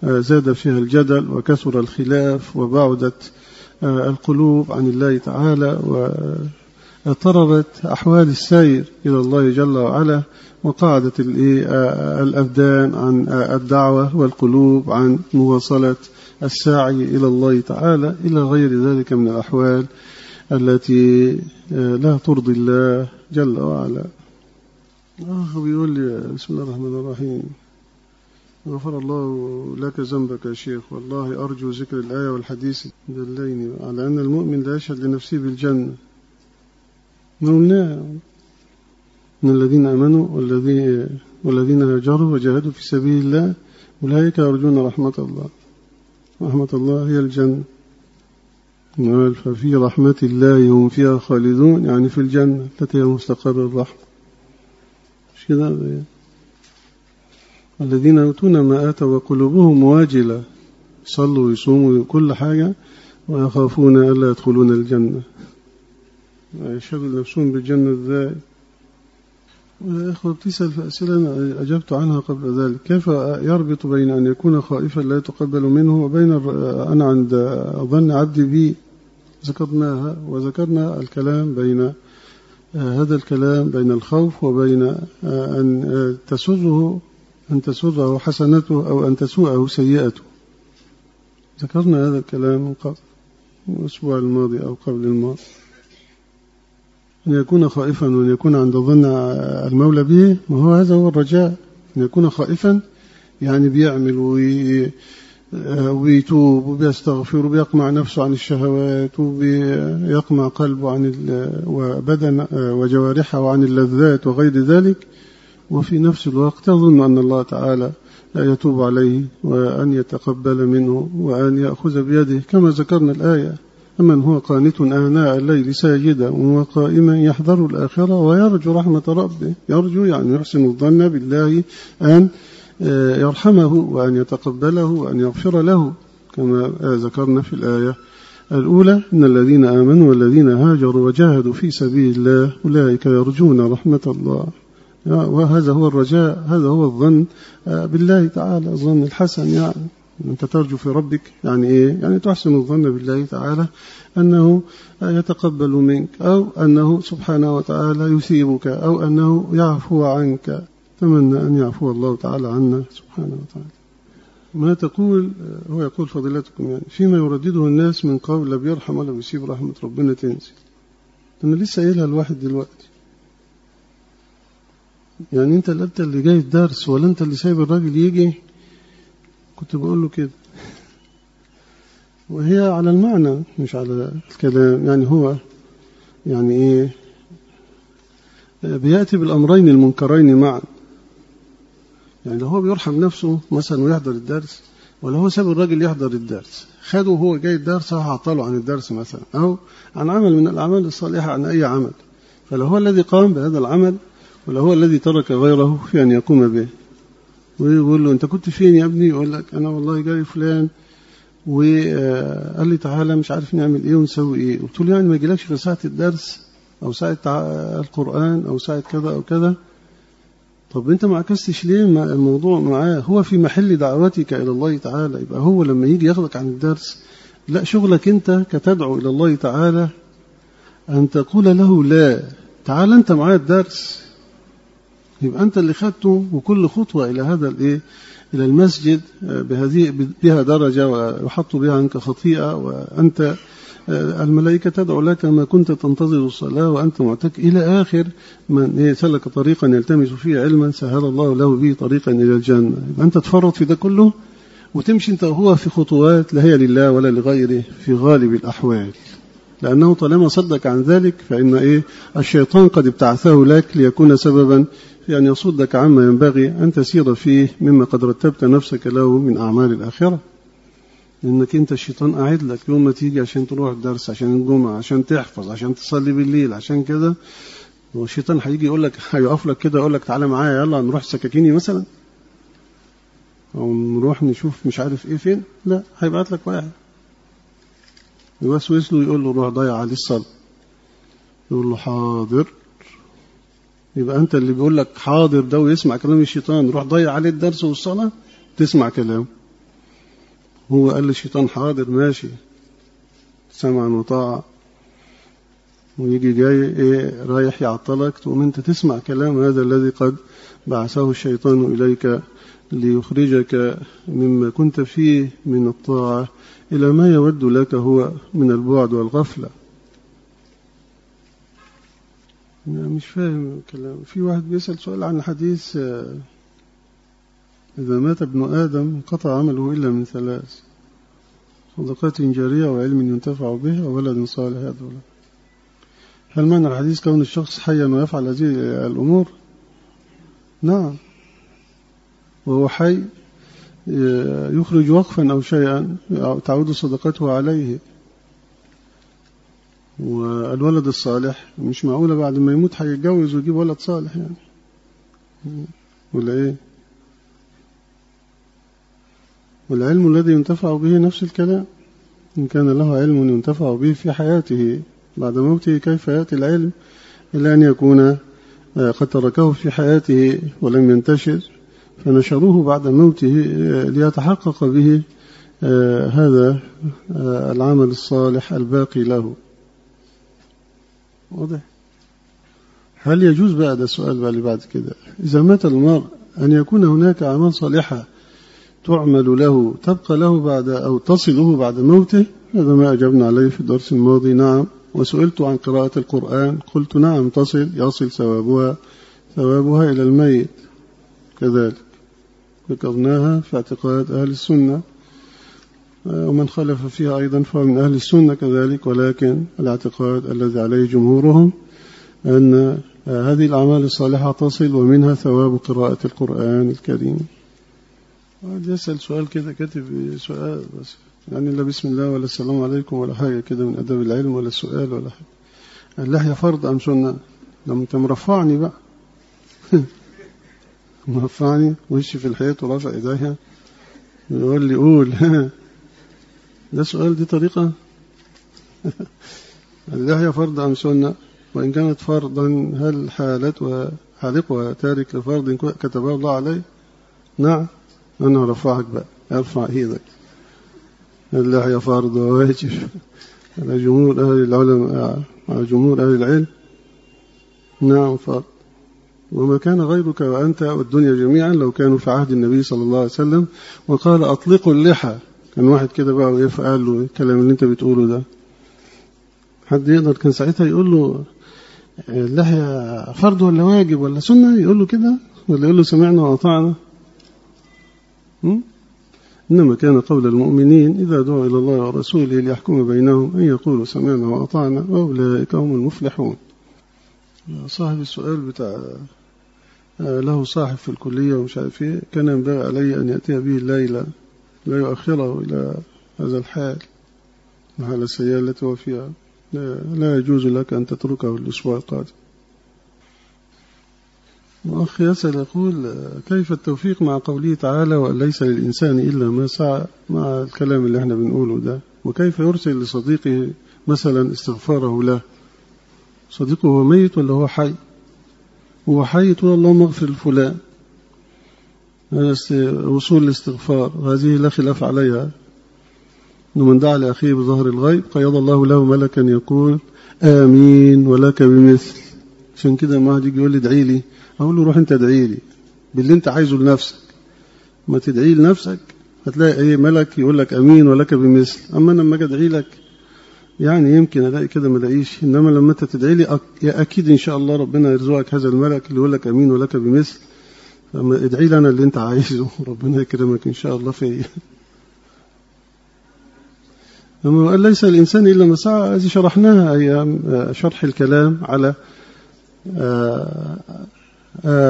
وزاد فيها الجدل وكثر الخلاف وبعدت القلوب عن الله تعالى اضطربت أحوال السير إلى الله جل وعلا. وقعدت الأبدان عن الدعوة والقلوب عن مواصلة السعي إلى الله تعالى إلى غير ذلك من الأحوال التي لا ترضي الله جل وعلا. آه بيقول لي بسم الله الرحمن الرحيم. غفر الله لك ذنبك يا شيخ. والله أرجو ذكر الآية والحديث دليني على أن المؤمن لا يشهد لنفسه بالجنة. قلنا من الذين آمنوا والذين هاجروا وجاهدوا في سبيل الله أولئك يرجون رحمة الله. رحمة الله هي الجنة. ففي رحمة الله هم فيها خالدون يعني في الجنة التي هي مستقر الرحمة. مش كده؟ الذين يؤتون ما آتوا وقلوبهم واجلة يصلوا ويصوموا كل حاجة ويخافون ألا يدخلون الجنة. يشغل نفسهم بالجنة إزاي؟ الأخوة بتسأل في أسئلة أنا أجبت عنها قبل ذلك. كيف يربط بين أن يكون خائفا لا يتقبل منه وبين أنا عند ظن عبدي بي ذكرناها وذكرنا الكلام بين هذا الكلام بين الخوف وبين أن تسره أن تسره حسنته أو أن تسوءه سيئته. ذكرنا هذا الكلام قبل الأسبوع الماضي أو قبل الماضي. أن يكون خائفا وأن يكون عند ظن المولى به ما هو هذا؟ هو الرجاء. أن يكون خائفا يعني بيعمل وي ويتوب وبيستغفر وبيقمع نفسه عن الشهوات وبيقمع قلبه عن وبدن وجوارحه عن اللذات وغير ذلك. وفي نفس الوقت يظن أن الله تعالى لا يتوب عليه وأن يتقبل منه وأن يأخذ بيده كما ذكرنا الآية. من هو قانت آناء الليل ساجدا وقائما يحذر الآخرة ويرجو رحمة ربه. يرجو يعني يحسن الظن بالله أن يرحمه وأن يتقبله وأن يغفر له. كما ذكرنا في الآية الأولى إن الذين آمنوا والذين هاجروا وجاهدوا في سبيل الله أولئك يرجون رحمة الله. وهذا هو الرجاء هذا هو الظن بالله تعالى الظن الحسن يعني. أنت ترجو في ربك يعني إيه؟ يعني تحسن الظن بالله تعالى أنه يتقبل منك أو أنه سبحانه وتعالى يثيبك أو أنه يعفو عنك. تمنى أن يعفو الله تعالى عنا سبحانه وتعالى. ما تقول هو يقول فضيلتكم يعني فيما يردده الناس من قول لا بيرحم ولا بيسيب رحمة ربنا تنزل. أنا لسه قايلها الواحد دلوقتي. يعني أنت لا أنت اللي جاي الدرس ولا أنت اللي سايب الراجل يجي كنت بقول له كده. وهي على المعنى مش على الكلام. يعني هو يعني إيه؟ بيأتي بالأمرين المنكرين معا. يعني لو هو بيرحم نفسه مثلا ويحضر الدرس ولا هو ساب الراجل يحضر الدرس خده وهو جاي الدرس هعطله عن الدرس مثلا أو عن عمل من الأعمال الصالحة عن أي عمل. فلو هو الذي قام بهذا العمل ولا هو الذي ترك غيره في أن يقوم به. ويقول له أنت كنت فين يا ابني؟ يقول لك أنا والله جاي فلان. وقال لي تعالى مش عارف نعمل إيه ونسوي إيه. قلت له يعني ما يجيلكش في ساعة الدرس أو ساعة القرآن أو ساعة كذا أو كذا؟ طب أنت ما عكستش ليه الموضوع معاه؟ هو في محل دعوتك إلى الله تعالى يبقى هو لما يجي ياخدك عن الدرس لا شغلك أنت كتدعو إلى الله تعالى أن تقول له لا. تعال أنت معايا الدرس. يبقى أنت اللي خدته وكل خطوة إلى هذا الإيه؟ إلى المسجد بهذه بها درجة ويحط بها عنك خطيئة وأنت الملائكة تدعو لك ما كنت تنتظر الصلاة وأنت معتك. إلى آخر من سلك طريقا يلتمس فيه علما سهل الله له به طريقا إلى الجنة. يبقى أنت تفرط في ده كله وتمشي أنت وهو في خطوات لا هي لله ولا لغيره في غالب الأحوال. لأنه طالما صدك عن ذلك فإن إيه؟ الشيطان قد ابتعثه لك ليكون سببا أن يصدك عما ينبغي أن تسير فيه مما قد رتبت نفسك له من أعمال الآخرة. لأنك أنت الشيطان قاعد لك يوم ما تيجي عشان تروح الدرس عشان الجمعة عشان تحفظ عشان تصلي بالليل عشان كده. والشيطان هيجي يقول لك هيقف لك كده يقول لك تعالى معايا يلا نروح سكاكيني مثلا. أو نروح نشوف مش عارف إيه فين. لا هيبعت لك واحد. يوسوس له يقول له روح ضيع عليه الصلاة. يقول له حاضر. يبقى أنت اللي بيقول لك حاضر ده ويسمع كلام الشيطان روح ضيع عليه الدرس والصلاة تسمع كلامه. هو قال للشيطان حاضر ماشي. سمعا وطاعة ويجي جاي إيه رايح يعطلك تقوم أنت تسمع كلام هذا الذي قد بعثه الشيطان إليك ليخرجك مما كنت فيه من الطاعة إلى ما يود لك هو من البعد والغفلة. مش فاهم الكلام. في واحد بيسأل سؤال عن حديث إذا مات ابن آدم انقطع عمله إلا من ثلاث. صدقات جارية وعلم ينتفع به وولد صالح يدعو هل معنى الحديث كون الشخص حيا ويفعل هذه الأمور؟ نعم. وهو حي يخرج وقفا أو شيئا تعود صدقته عليه. والولد الصالح مش معقولة بعد ما يموت هيتجوز ويجيب ولد صالح يعني. ولا إيه؟ والعلم الذي ينتفع به نفس الكلام. إن كان له علم ينتفع به في حياته بعد موته كيف يأتي العلم إلا أن يكون قد تركه في حياته ولم ينتشر؟ فنشروه بعد موته ليتحقق به هذا العمل الصالح الباقي له. واضح. هل يجوز بقى ده السؤال بقى اللي بعد كده؟ إذا مات المرء أن يكون هناك أعمال صالحة تعمل له تبقى له بعد أو تصله بعد موته؟ هذا ما أجبنا عليه في الدرس الماضي. نعم. وسئلت عن قراءة القرآن. قلت نعم تصل يصل ثوابها ثوابها إلى الميت. كذلك. ذكرناها في اعتقاد أهل السنة. ومن خلف فيها أيضا فهو من أهل السنة كذلك ولكن الاعتقاد الذي عليه جمهورهم أن هذه الأعمال الصالحة تصل ومنها ثواب قراءة القرآن الكريم. يسأل سؤال كده كاتب سؤال بس. يعني لا بسم الله ولا السلام عليكم ولا حاجة كده من أدب العلم ولا سؤال ولا حاجة. اللحية فرض أم سنة؟ لما أنت مرفعني بقى. مرفعني وشي في الحيط ورافع إيديها. يقول لي قول. ده سؤال دي طريقة. اللحية فرض أم سنة؟ وإن كانت فرضا هل حالتها حالقها تارك لفرض كتبه الله عليه؟ نعم. أنا رفعك بقى. ارفع إيدك. اللحية فرض؟ وواجب على جمهور أهل العلماء على جمهور أهل العلم. نعم فرض. وما كان غيرك وأنت والدنيا جميعا لو كانوا في عهد النبي صلى الله عليه وسلم وقال أطلقوا اللحى. كان واحد كده بقى وقف قال له الكلام اللي انت بتقوله ده. حد يقدر كان ساعتها يقول له اللحية فرض ولا واجب ولا سنة؟ يقول له كده؟ ولا يقول له سمعنا وأطعنا؟ إنما كان قول المؤمنين إذا دعوا إلى الله ورسوله ليحكم بينهم أن يقولوا سمعنا وأطعنا وأولئك هم المفلحون. صاحب السؤال بتاع له صاحب في الكلية ومش عارف إيه كان ينبغي علي أن يأتي به الليلة. لا يؤخره إلى هذا الحال. الحالة السيئة التي هو فيها لا يجوز لك أن تتركه الأسبوع القادم. وأخ يسأل يقول كيف التوفيق مع قوله تعالى وأن ليس للإنسان إلا ما سعى مع الكلام اللي إحنا بنقوله ده. وكيف يرسل لصديقه مثلا استغفاره له؟ صديقه هو ميت ولا هو حي؟ هو حي تقول اللهم اغفر لفلان. وصول الاستغفار. هذه لا خلاف عليها. من دعا لأخيه بظهر الغيب قيض الله له ملكا يقول آمين ولك بمثل. عشان كده ما حد يجي يقول لي ادعي لي. أقول له روح أنت ادعي لي. باللي أنت عايزه لنفسك. ما تدعي لنفسك هتلاقي إيه ملك يقول لك آمين ولك بمثل. أما أنا لما أجي ادعي لك يعني يمكن ألاقي كده ما ألاقيش. إنما لما أنت تدعي لي أكيد إن شاء الله ربنا يرزقك هذا الملك اللي يقول لك آمين ولك بمثل. لما ادعي لي أنا اللي انت عايزه. ربنا يكرمك إن شاء الله فيا لما قال ليس الإنسان إلا ما سعى هذه شرحناها أيام شرح الكلام على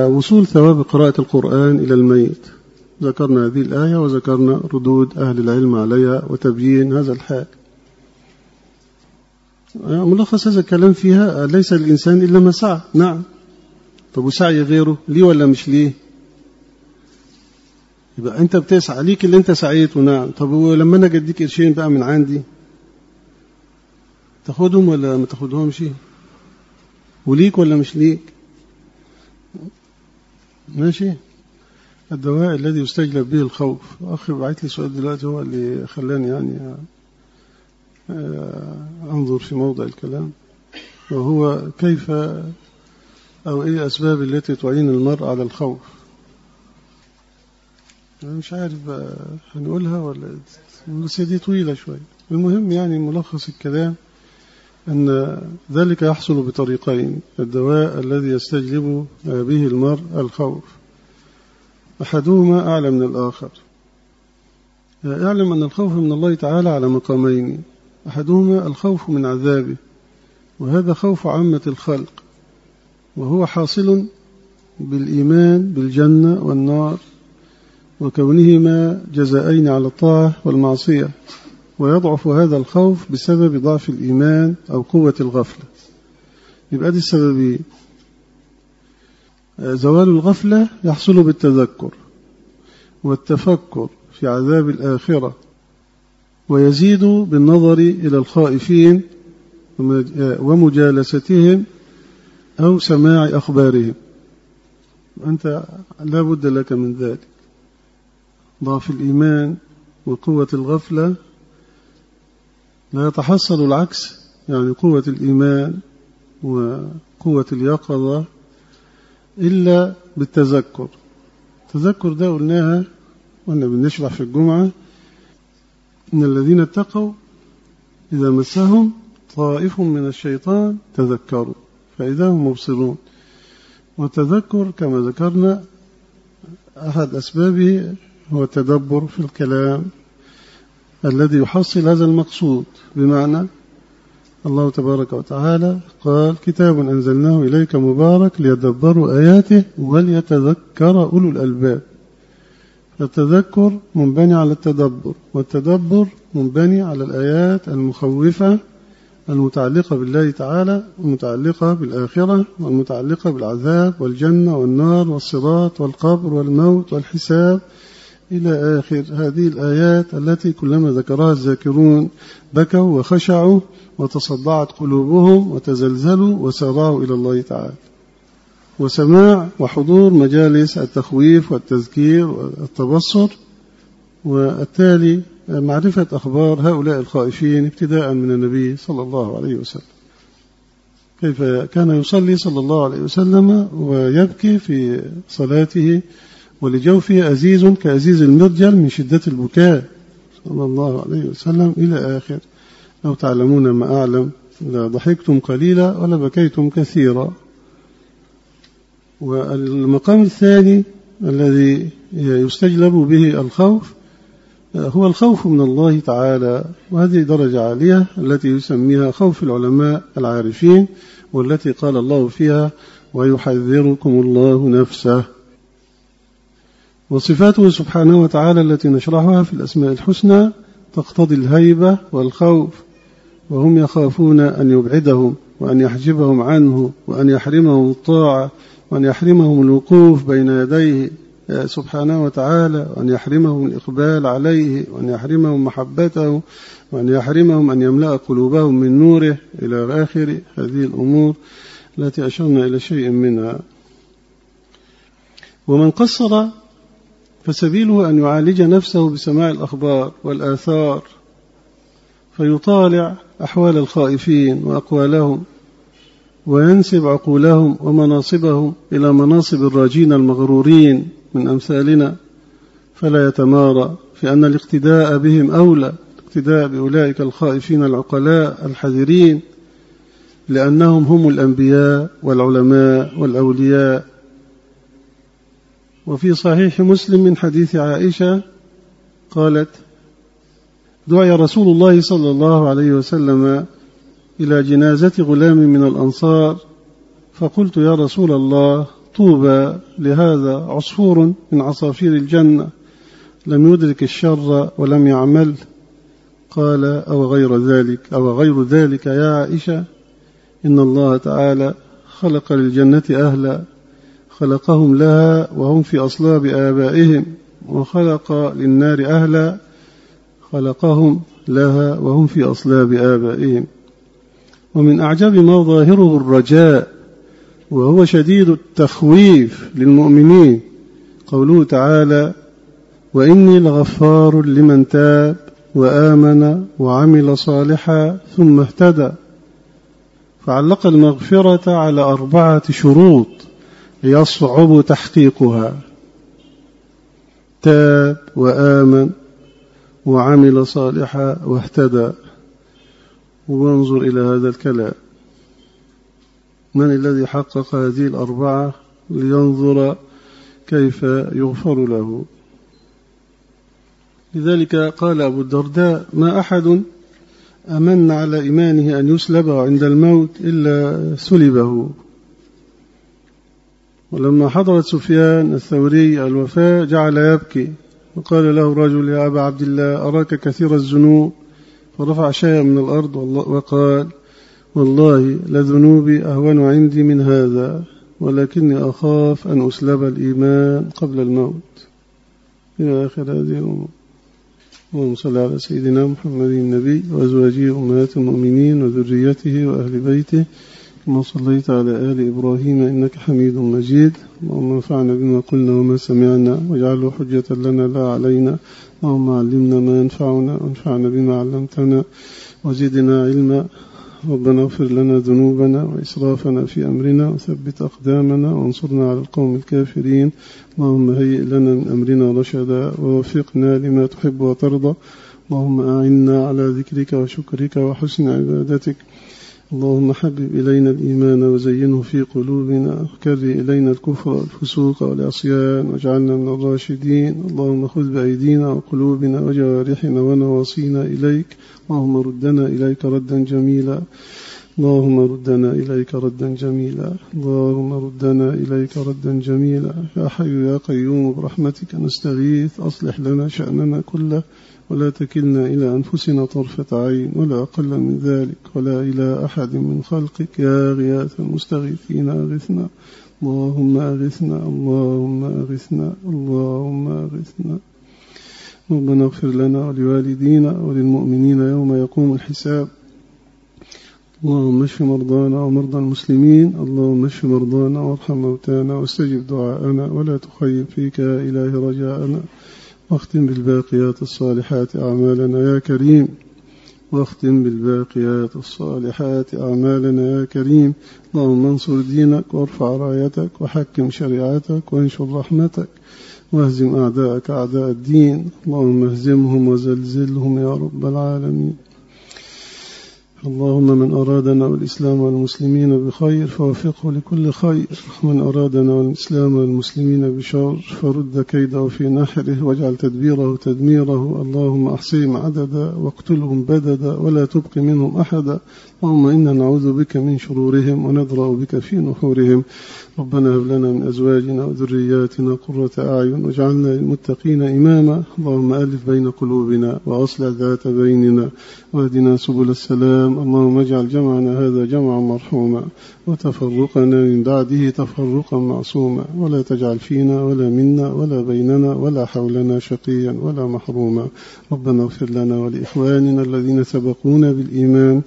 وصول ثواب قراءة القرآن إلى الميت. ذكرنا هذه الآية وذكرنا ردود أهل العلم عليها وتبيين هذا الحال. ملخص هذا الكلام فيها ليس الإنسان إلا ما سعى نعم. طب وسعي غيره ليه ولا مش ليه؟ يبقى أنت بتسعى ليك اللي أنت سعيته. نعم. طب ولما أنا أديك قرشين بقى من عندي؟ تاخدهم ولا ما تاخدهمش؟ وليك ولا مش ليك؟ ماشي. الدواء الذي يستجلب به الخوف. أخي بعت لي سؤال دلوقتي هو اللي خلاني يعني أنظر في موضع الكلام. وهو كيف أو إيه أسباب التي تعين المرء على الخوف؟ مش عارف هنقولها ولا بس دي طويلة شوية. المهم يعني ملخص الكلام أن ذلك يحصل بطريقين الدواء الذي يستجلب به المرء الخوف. أحدهما أعلى من الآخر. اعلم أن الخوف من الله تعالى على مقامين أحدهما الخوف من عذابه وهذا خوف عامة الخلق وهو حاصل بالإيمان بالجنة والنار. وكونهما جزائين على الطاعة والمعصية ويضعف هذا الخوف بسبب ضعف الإيمان أو قوة الغفلة. يبقى دي السببين زوال الغفلة يحصل بالتذكر والتفكر في عذاب الآخرة ويزيد بالنظر إلى الخائفين ومجالستهم أو سماع أخبارهم. أنت لا بد لك من ذلك. ضعف الإيمان وقوة الغفلة لا يتحصل العكس يعني قوة الإيمان وقوة اليقظة إلا بالتذكر. التذكر ده قلناها وأنا بنشرح في الجمعة. إن الذين اتقوا إذا مسهم طائف من الشيطان تذكروا فإذا هم مبصرون. والتذكر كما ذكرنا أحد أسبابه هو التدبر في الكلام الذي يحصل هذا المقصود. بمعنى الله تبارك وتعالى قال كتاب أنزلناه إليك مبارك ليدبروا آياته وليتذكر أولو الألباب. التذكر منبني على التدبر والتدبر منبني على الآيات المخوفة المتعلقة بالله تعالى المتعلقة بالآخرة والمتعلقة بالعذاب والجنة والنار والصراط والقبر والموت والحساب إلى آخر هذه الآيات التي كلما ذكرها الذاكرون بكوا وخشعوا وتصدعت قلوبهم وتزلزلوا وسارعوا إلى الله تعالى. وسماع وحضور مجالس التخويف والتذكير والتبصر. والتالي معرفة أخبار هؤلاء الخائفين ابتداء من النبي صلى الله عليه وسلم. كيف كان يصلي صلى الله عليه وسلم ويبكي في صلاته ولجوفه أزيز كأزيز المرجل من شدة البكاء صلى الله عليه وسلم إلى آخر. لو تعلمون ما أعلم. لا ضحكتم قليلا ولا بكيتم كثيرا. والمقام الثاني الذي يستجلب به الخوف هو الخوف من الله تعالى. وهذه درجة عالية التي يسميها خوف العلماء العارفين والتي قال الله فيها ويحذركم الله نفسه وصفاته سبحانه وتعالى التي نشرحها في الأسماء الحسنى تقتضي الهيبة والخوف وهم يخافون أن يبعدهم وأن يحجبهم عنه وأن يحرمهم الطاعة وأن يحرمهم الوقوف بين يديه سبحانه وتعالى وأن يحرمهم الإقبال عليه وأن يحرمهم محبته وأن يحرمهم أن يملأ قلوبهم من نوره إلى آخر هذه الأمور التي أشرنا إلى شيء منها. ومن قصر فسبيله أن يعالج نفسه بسماع الأخبار والآثار فيطالع أحوال الخائفين وأقوالهم وينسب عقولهم ومناصبهم إلى مناصب الراجين المغرورين من أمثالنا فلا يتمارى في أن الاقتداء بهم أولى الاقتداء بأولئك الخائفين العقلاء الحذرين لأنهم هم الأنبياء والعلماء والأولياء. وفي صحيح مسلم من حديث عائشة قالت دعي رسول الله صلى الله عليه وسلم إلى جنازة غلام من الأنصار فقلت يا رسول الله طوبى لهذا عصفور من عصافير الجنة لم يدرك الشر ولم يعمل قال أو غير ذلك أو غير ذلك يا عائشة إن الله تعالى خلق للجنة أهلا خلقهم لها وهم في أصلاب آبائهم وخلق للنار أهلا خلقهم لها وهم في أصلاب آبائهم. ومن أعجب ما ظاهره الرجاء وهو شديد التخويف للمؤمنين قوله تعالى وإني لغفار لمن تاب وآمن وعمل صالحا ثم اهتدى. فعلق المغفرة على أربعة شروط. يصعب تحقيقها. تاب وآمن وعمل صالحا واهتدى. وانظر إلى هذا الكلام. من الذي حقق هذه الأربعة لينظر كيف يغفر له؟ لذلك قال أبو الدرداء ما أحد أمن على إيمانه أن يسلب عند الموت إلا سلبه. ولما حضرت سفيان الثوري الوفاة جعل يبكي وقال له رجل يا أبا عبد الله أراك كثير الذنوب؟ فرفع شيئا من الأرض وقال والله لذنوبي أهون عندي من هذا ولكني أخاف أن أسلب الإيمان قبل الموت. إلى آخر هذه الأمور. اللهم صل على سيدنا محمد النبي وأزواجه أمهات المؤمنين وذريته وأهل بيته كما صليت على آل إبراهيم إنك حميد مجيد. اللهم انفعنا بما قلنا وما سمعنا واجعله حجة لنا لا علينا. اللهم علمنا ما ينفعنا وانفعنا بما علمتنا وزدنا علما. ربنا اغفر لنا ذنوبنا وإسرافنا في أمرنا وثبت أقدامنا وانصرنا على القوم الكافرين. اللهم هيئ لنا من أمرنا رشدا ووفقنا لما تحب وترضى. اللهم أعنا على ذكرك وشكرك وحسن عبادتك. اللهم حبب إلينا الإيمان وزينه في قلوبنا وكر إلينا الكفر والفسوق والعصيان واجعلنا من الراشدين. اللهم خذ بأيدينا وقلوبنا وجوارحنا ونواصينا إليك. اللهم ردنا إليك ردا جميلا. اللهم ردنا إليك ردا جميلا. اللهم ردنا إليك ردا جميلا. يا حي يا قيوم برحمتك نستغيث. أصلح لنا شأننا كله. ولا تكلنا إلى أنفسنا طرفة عين ولا أقل من ذلك ولا إلى أحد من خلقك. يا غياث المستغيثين أغثنا. اللهم أغثنا اللهم أغثنا اللهم أغثنا. ربنا اغفر لنا ولوالدينا وللمؤمنين يوم يقوم الحساب. اللهم اشف مرضانا ومرضى المسلمين. اللهم اشف مرضانا وارحم موتانا واستجب دعاءنا. ولا تخيب فيك يا إله رجاءنا. واختم بالباقيات الصالحات أعمالنا يا كريم. واختم بالباقيات الصالحات أعمالنا يا كريم. اللهم انصر دينك وارفع رايتك وحكم شريعتك وانشر رحمتك. واهزم أعداءك أعداء الدين. اللهم اهزمهم وزلزلهم يا رب العالمين. اللهم من أرادنا والإسلام والمسلمين بخير فوفقه لكل خير. ومن أرادنا والإسلام والمسلمين بشر فرد كيده في نحره واجعل تدبيره تدميره. اللهم أحصيهم عددا واقتلهم بددا ولا تبق منهم أحدا. اللهم إنا نعوذ بك من شرورهم وندرأ بك في نحورهم. ربنا هب لنا من أزواجنا وذرياتنا قرة أعين واجعلنا للمتقين إماما. اللهم ألف بين قلوبنا وأصلح ذات بيننا وأهدنا سبل السلام. اللهم اجعل جمعنا هذا جمعا مرحوما وتفرقنا من بعده تفرقا معصوما. ولا تجعل فينا ولا منا ولا بيننا ولا حولنا شقيا ولا محروما. ربنا اغفر لنا ولإخواننا الذين سبقونا بالإيمان.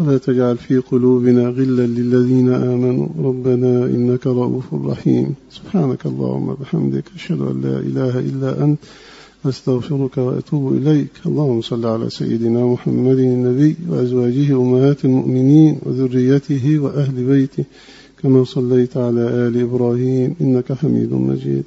ولا تجعل في قلوبنا غلا للذين آمنوا. ربنا إنك رؤوف رحيم. سبحانك اللهم بحمدك أشهد أن لا إله إلا أنت أستغفرك وأتوب إليك. اللهم صل على سيدنا محمد النبي وأزواجه أمهات المؤمنين وذريته وأهل بيته كما صليت على آل إبراهيم إنك حميد مجيد.